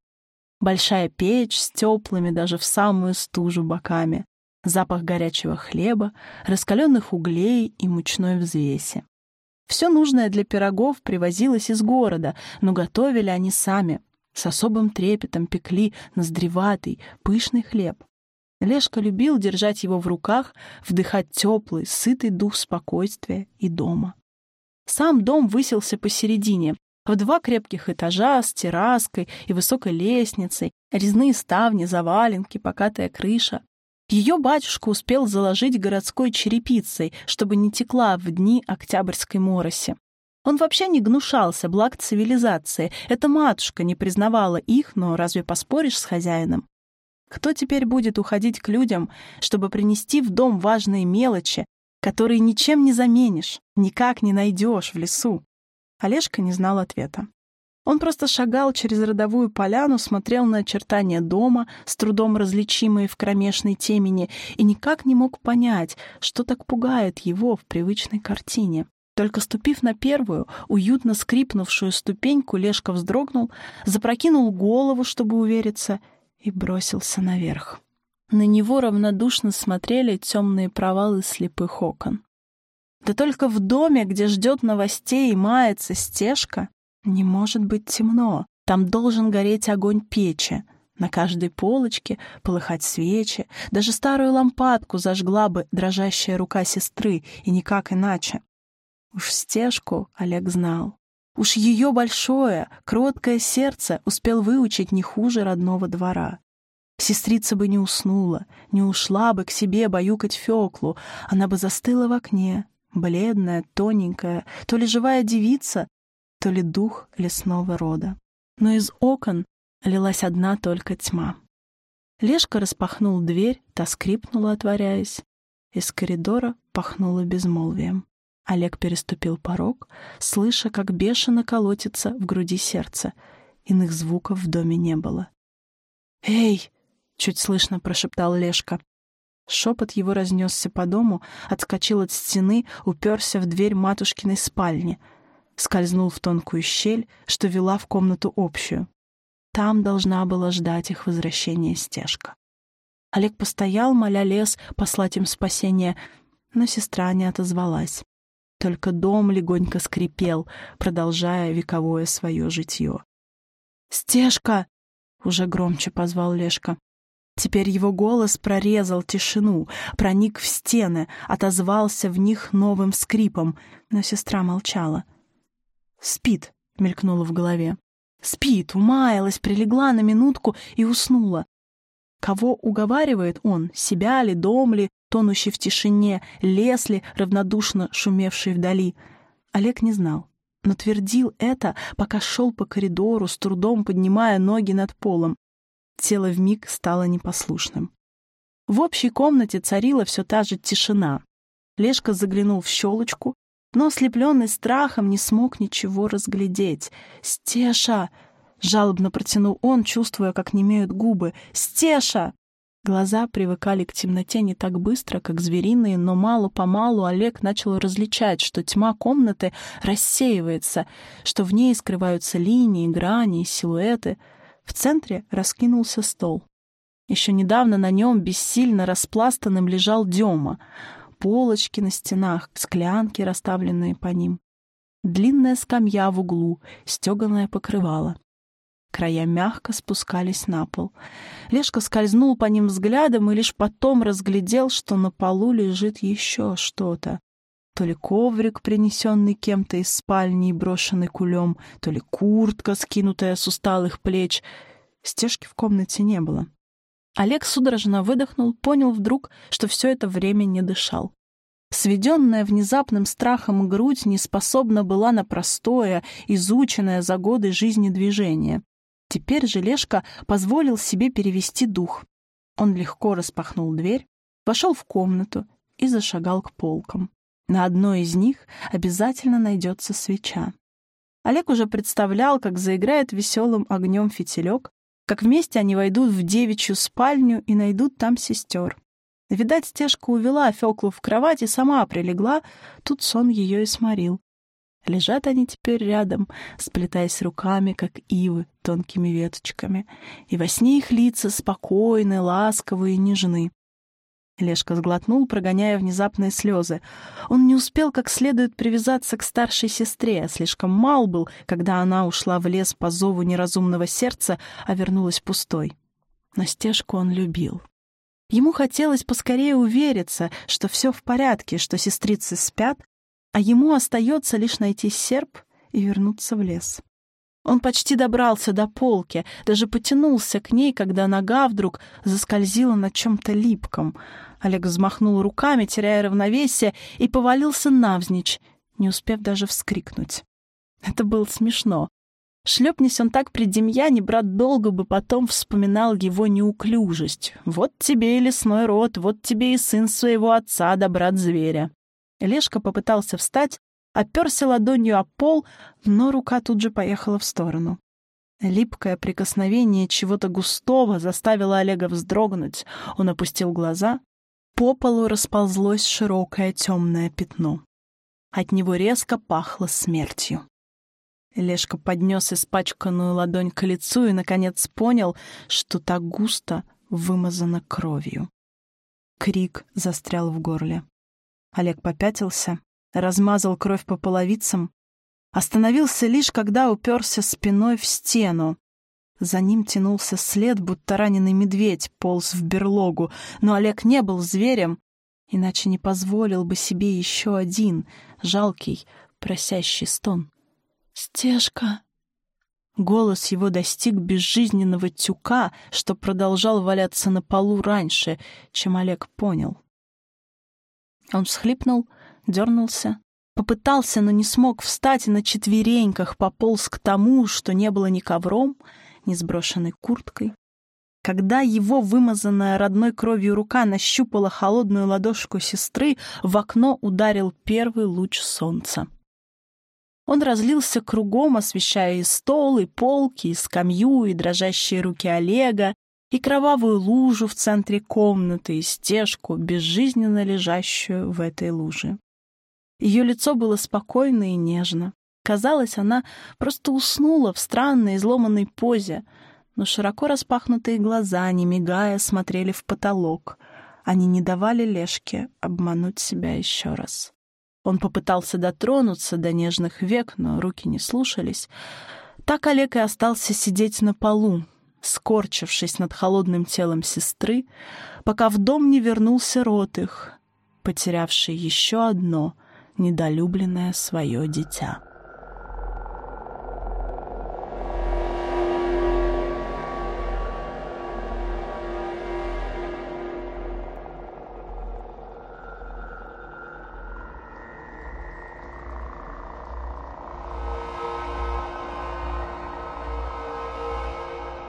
Большая печь с теплыми даже в самую стужу боками, запах горячего хлеба, раскаленных углей и мучной взвеси. Все нужное для пирогов привозилось из города, но готовили они сами. С особым трепетом пекли ноздреватый, пышный хлеб. Лешка любил держать его в руках, вдыхать теплый, сытый дух спокойствия и дома. Сам дом высился посередине, в два крепких этажа с терраской и высокой лестницей, резные ставни, заваленки, покатая крыша. Ее батюшка успел заложить городской черепицей, чтобы не текла в дни октябрьской мороси. Он вообще не гнушался благ цивилизации. Эта матушка не признавала их, но разве поспоришь с хозяином? Кто теперь будет уходить к людям, чтобы принести в дом важные мелочи, которые ничем не заменишь, никак не найдешь в лесу? Олежка не знал ответа. Он просто шагал через родовую поляну, смотрел на очертания дома, с трудом различимые в кромешной темени, и никак не мог понять, что так пугает его в привычной картине. Только ступив на первую, уютно скрипнувшую ступеньку, Лешка вздрогнул, запрокинул голову, чтобы увериться, и бросился наверх. На него равнодушно смотрели темные провалы слепых окон. Да только в доме, где ждет новостей и мается стежка, не может быть темно. Там должен гореть огонь печи. На каждой полочке полыхать свечи. Даже старую лампадку зажгла бы дрожащая рука сестры, и никак иначе. Уж стежку Олег знал. Уж ее большое, кроткое сердце успел выучить не хуже родного двора. Сестрица бы не уснула, не ушла бы к себе баюкать Феклу, она бы застыла в окне, бледная, тоненькая, то ли живая девица, то ли дух лесного рода. Но из окон лилась одна только тьма. Лешка распахнул дверь, та скрипнула, отворяясь. Из коридора пахнуло безмолвием. Олег переступил порог, слыша, как бешено колотится в груди сердце. Иных звуков в доме не было. «Эй!» — чуть слышно прошептал Лешка. Шепот его разнесся по дому, отскочил от стены, уперся в дверь матушкиной спальни, скользнул в тонкую щель, что вела в комнату общую. Там должна была ждать их возвращения стежка. Олег постоял, моля лес послать им спасение, но сестра не отозвалась. Только дом легонько скрипел, продолжая вековое свое житье. «Стежка!» — уже громче позвал Лешка. Теперь его голос прорезал тишину, проник в стены, отозвался в них новым скрипом, но сестра молчала. «Спит», — мелькнуло в голове. «Спит», умаялась, прилегла на минутку и уснула. Кого уговаривает он, себя ли, дом ли, тонущий в тишине, лес ли, равнодушно шумевший вдали? Олег не знал, но твердил это, пока шел по коридору, с трудом поднимая ноги над полом. Тело вмиг стало непослушным. В общей комнате царила все та же тишина. Лешка заглянул в щелочку, но, ослепленный страхом, не смог ничего разглядеть. «Стеша!» Жалобно протянул он, чувствуя, как немеют губы. «Стеша!» Глаза привыкали к темноте не так быстро, как звериные, но мало-помалу Олег начал различать, что тьма комнаты рассеивается, что в ней скрываются линии, грани и силуэты. В центре раскинулся стол. Еще недавно на нем бессильно распластанным лежал Дема. Полочки на стенах, склянки, расставленные по ним. Длинная скамья в углу, стеганое покрывало. Края мягко спускались на пол. Лешка скользнул по ним взглядом и лишь потом разглядел, что на полу лежит еще что-то. То ли коврик, принесенный кем-то из спальни и брошенный кулем, то ли куртка, скинутая с усталых плеч. Стежки в комнате не было. Олег судорожно выдохнул, понял вдруг, что все это время не дышал. Сведенная внезапным страхом грудь не способна была на простое, изученное за годы жизни движение. Теперь Желешка позволил себе перевести дух. Он легко распахнул дверь, вошел в комнату и зашагал к полкам. На одной из них обязательно найдется свеча. Олег уже представлял, как заиграет веселым огнем фитилек, как вместе они войдут в девичью спальню и найдут там сестер. Видать, стежка увела Феклу в кровать и сама прилегла, тут сон ее и сморил. Лежат они теперь рядом, сплетаясь руками, как ивы, тонкими веточками, и во сне их лица спокойны, ласковые и нежны. Лешка сглотнул, прогоняя внезапные слезы. Он не успел как следует привязаться к старшей сестре, а слишком мал был, когда она ушла в лес по зову неразумного сердца, а вернулась пустой. Но он любил. Ему хотелось поскорее увериться, что все в порядке, что сестрицы спят, а ему остается лишь найти серп и вернуться в лес. Он почти добрался до полки, даже потянулся к ней, когда нога вдруг заскользила на чем-то липком. Олег взмахнул руками, теряя равновесие, и повалился навзничь, не успев даже вскрикнуть. Это было смешно. Шлепнись он так при Демьяне, брат долго бы потом вспоминал его неуклюжесть. Вот тебе и лесной род, вот тебе и сын своего отца, да брат зверя. Лешка попытался встать, оперся ладонью о пол, но рука тут же поехала в сторону. Липкое прикосновение чего-то густого заставило Олега вздрогнуть. Он опустил глаза. По полу расползлось широкое темное пятно. От него резко пахло смертью. Лешка поднес испачканную ладонь к лицу и, наконец, понял, что так густо вымазано кровью. Крик застрял в горле. Олег попятился, размазал кровь по половицам, остановился лишь, когда уперся спиной в стену. За ним тянулся след, будто раненый медведь полз в берлогу, но Олег не был зверем, иначе не позволил бы себе еще один, жалкий, просящий стон. «Стежка!» Голос его достиг безжизненного тюка, что продолжал валяться на полу раньше, чем Олег понял. Он всхлипнул, дернулся, попытался, но не смог встать и на четвереньках пополз к тому, что не было ни ковром, ни сброшенной курткой. Когда его вымазанная родной кровью рука нащупала холодную ладошку сестры, в окно ударил первый луч солнца. Он разлился кругом, освещая и стол, и полки, и скамью, и дрожащие руки Олега, и кровавую лужу в центре комнаты, и стежку, безжизненно лежащую в этой луже. Ее лицо было спокойно и нежно. Казалось, она просто уснула в странной изломанной позе, но широко распахнутые глаза, не мигая, смотрели в потолок. Они не давали Лешке обмануть себя еще раз. Он попытался дотронуться до нежных век, но руки не слушались. Так Олег и остался сидеть на полу, скорчившись над холодным телом сестры, пока в дом не вернулся Ротых, потерявший еще одно недолюбленное свое дитя.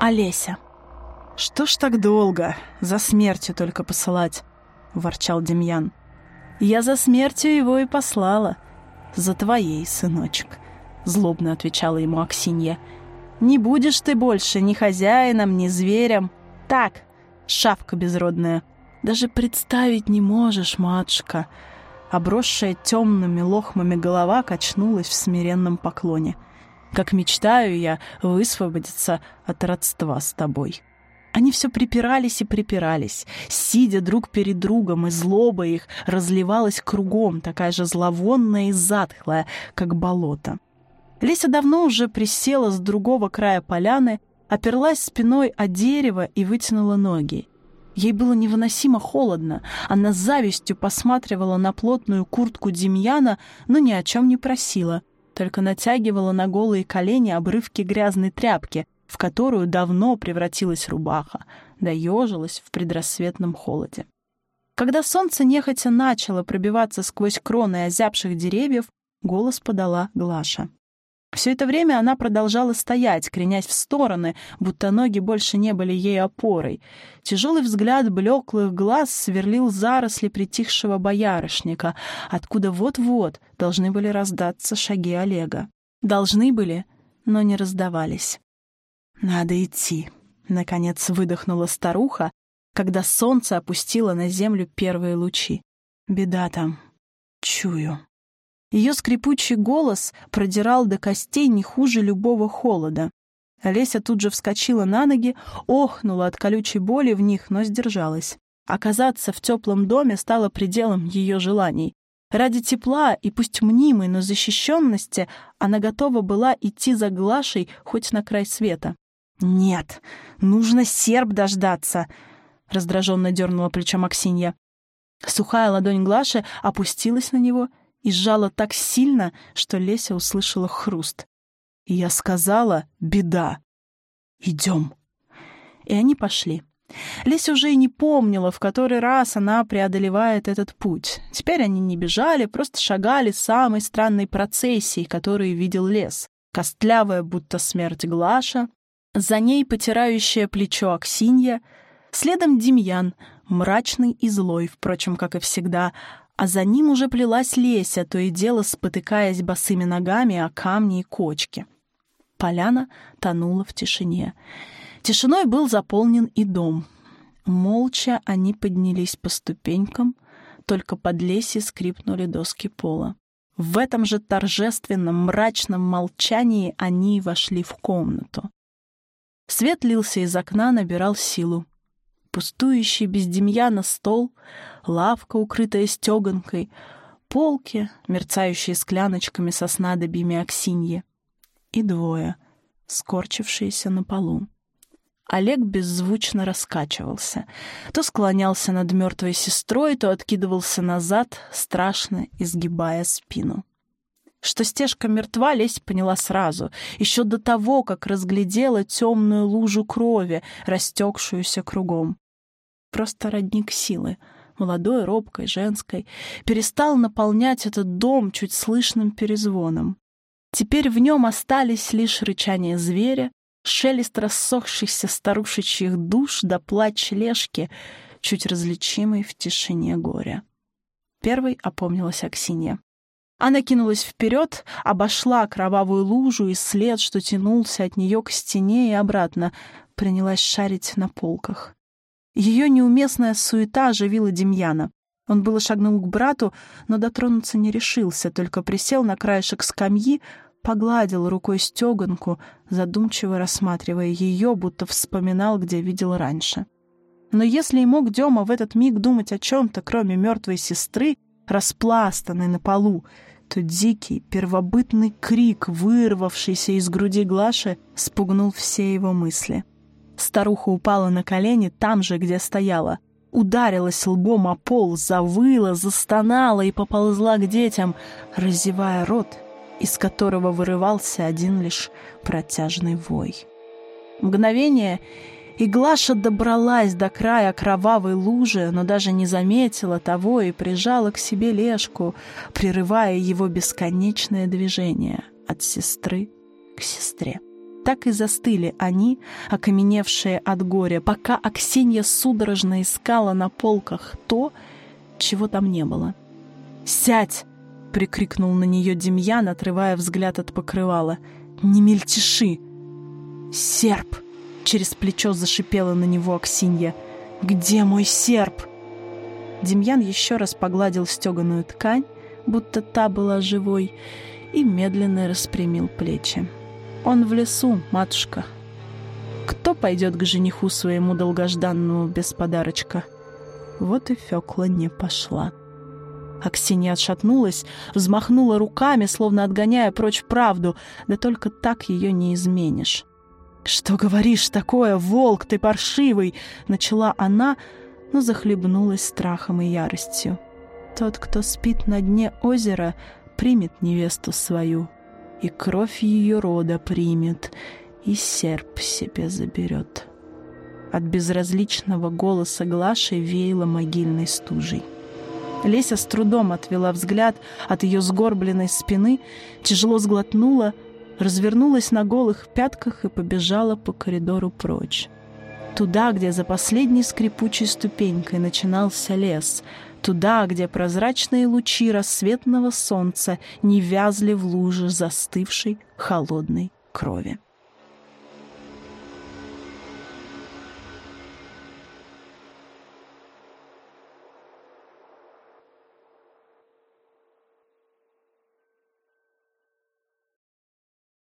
Олеся. «Что ж так долго? За смертью только посылать!» — ворчал Демьян. «Я за смертью его и послала. За твоей, сыночек», — злобно отвечала ему Аксинья. «Не будешь ты больше ни хозяином, ни зверем. Так, шавка безродная. Даже представить не можешь, матушка». Обросшая темными лохмами голова качнулась в смиренном поклоне. «Как мечтаю я высвободиться от родства с тобой». Они все припирались и припирались, сидя друг перед другом, и злоба их разливалась кругом, такая же зловонная и затхлая, как болото. Леся давно уже присела с другого края поляны, оперлась спиной о дерево и вытянула ноги. Ей было невыносимо холодно. Она с завистью посматривала на плотную куртку Демьяна, но ни о чем не просила, только натягивала на голые колени обрывки грязной тряпки, в которую давно превратилась рубаха, да ежилась в предрассветном холоде. Когда солнце нехотя начало пробиваться сквозь кроны озябших деревьев, голос подала Глаша. Все это время она продолжала стоять, кренясь в стороны, будто ноги больше не были ей опорой. Тяжелый взгляд блеклых глаз сверлил заросли притихшего боярышника, откуда вот-вот должны были раздаться шаги Олега. Должны были, но не раздавались. «Надо идти», — наконец выдохнула старуха, когда солнце опустило на землю первые лучи. «Беда там. Чую». Ее скрипучий голос продирал до костей не хуже любого холода. Олеся тут же вскочила на ноги, охнула от колючей боли в них, но сдержалась. Оказаться в теплом доме стало пределом ее желаний. Ради тепла и пусть мнимой, но защищенности она готова была идти за Глашей хоть на край света. «Нет, нужно серб дождаться», — раздраженно дернула плечом Аксинья. Сухая ладонь Глаши опустилась на него и сжала так сильно, что Леся услышала хруст. И я сказала «беда». «Идем». И они пошли. Леся уже и не помнила, в который раз она преодолевает этот путь. Теперь они не бежали, просто шагали самой странной процессией, которую видел лес. Костлявая, будто смерть Глаша, за ней потирающее плечо Аксинья, следом Демьян, мрачный и злой, впрочем, как и всегда, а за ним уже плелась Леся, то и дело спотыкаясь босыми ногами о камни и кочки. Поляна тонула в тишине. Тишиной был заполнен и дом. Молча они поднялись по ступенькам, только под лесе скрипнули доски пола. В этом же торжественном мрачном молчании они вошли в комнату. Свет лился из окна, набирал силу. Пустующий без Демьяна стол, лавка, укрытая стеганкой, полки, мерцающие скляночками со снадобьями Аксиньи, и двое, скорчившиеся на полу. Олег беззвучно раскачивался. То склонялся над мертвой сестрой, то откидывался назад, страшно изгибая спину. Что стежка мертва, Лесь поняла сразу, еще до того, как разглядела темную лужу крови, растекшуюся кругом. Просто родник силы, молодой, робкой, женской, перестал наполнять этот дом чуть слышным перезвоном. Теперь в нем остались лишь рычание зверя, шелест рассохшихся старушечьих душ да плач лешки, чуть различимый в тишине горя. Первой опомнилась Аксинья. Она кинулась вперед, обошла кровавую лужу и след, что тянулся от нее к стене и обратно, принялась шарить на полках. Ее неуместная суета оживила Демьяна. Он было шагнул к брату, но дотронуться не решился, только присел на краешек скамьи, погладил рукой стеганку, задумчиво рассматривая ее, будто вспоминал, где видел раньше. Но если и мог Дема в этот миг думать о чем-то, кроме мертвой сестры, распластанной на полу, то дикий, первобытный крик, вырвавшийся из груди Глаши, спугнул все его мысли. Старуха упала на колени там же, где стояла, ударилась лбом о пол, завыла, застонала и поползла к детям, разевая рот, из которого вырывался один лишь протяжный вой. Мгновение, и Глаша добралась до края кровавой лужи, но даже не заметила того и прижала к себе Лешку, прерывая его бесконечное движение от сестры к сестре. Так и застыли они, окаменевшие от горя, пока Аксинья судорожно искала на полках то, чего там не было. «Сядь!» — прикрикнул на нее Демьян, отрывая взгляд от покрывала. «Не мельтеши!» «Серп!» — через плечо зашипела на него Аксинья. «Где мой серп?» Демьян еще раз погладил стеганую ткань, будто та была живой, и медленно распрямил плечи. «Он в лесу, матушка. Кто пойдет к жениху своему долгожданному без подарочка?» Вот и Фёкла не пошла. Аксинья отшатнулась, взмахнула руками, словно отгоняя прочь правду, да только так ее не изменишь. «Что говоришь такое, волк ты паршивый?» — начала она, но захлебнулась страхом и яростью. «Тот, кто спит на дне озера, примет невесту свою, и кровь ее рода примет, и серп себе заберет». От безразличного голоса Глаши веяло могильной стужей. Леся с трудом отвела взгляд от ее сгорбленной спины, тяжело сглотнула, развернулась на голых пятках и побежала по коридору прочь. Туда, где за последней скрипучей ступенькой начинался лес, туда, где прозрачные лучи рассветного солнца не вязли в луже застывшей холодной крови.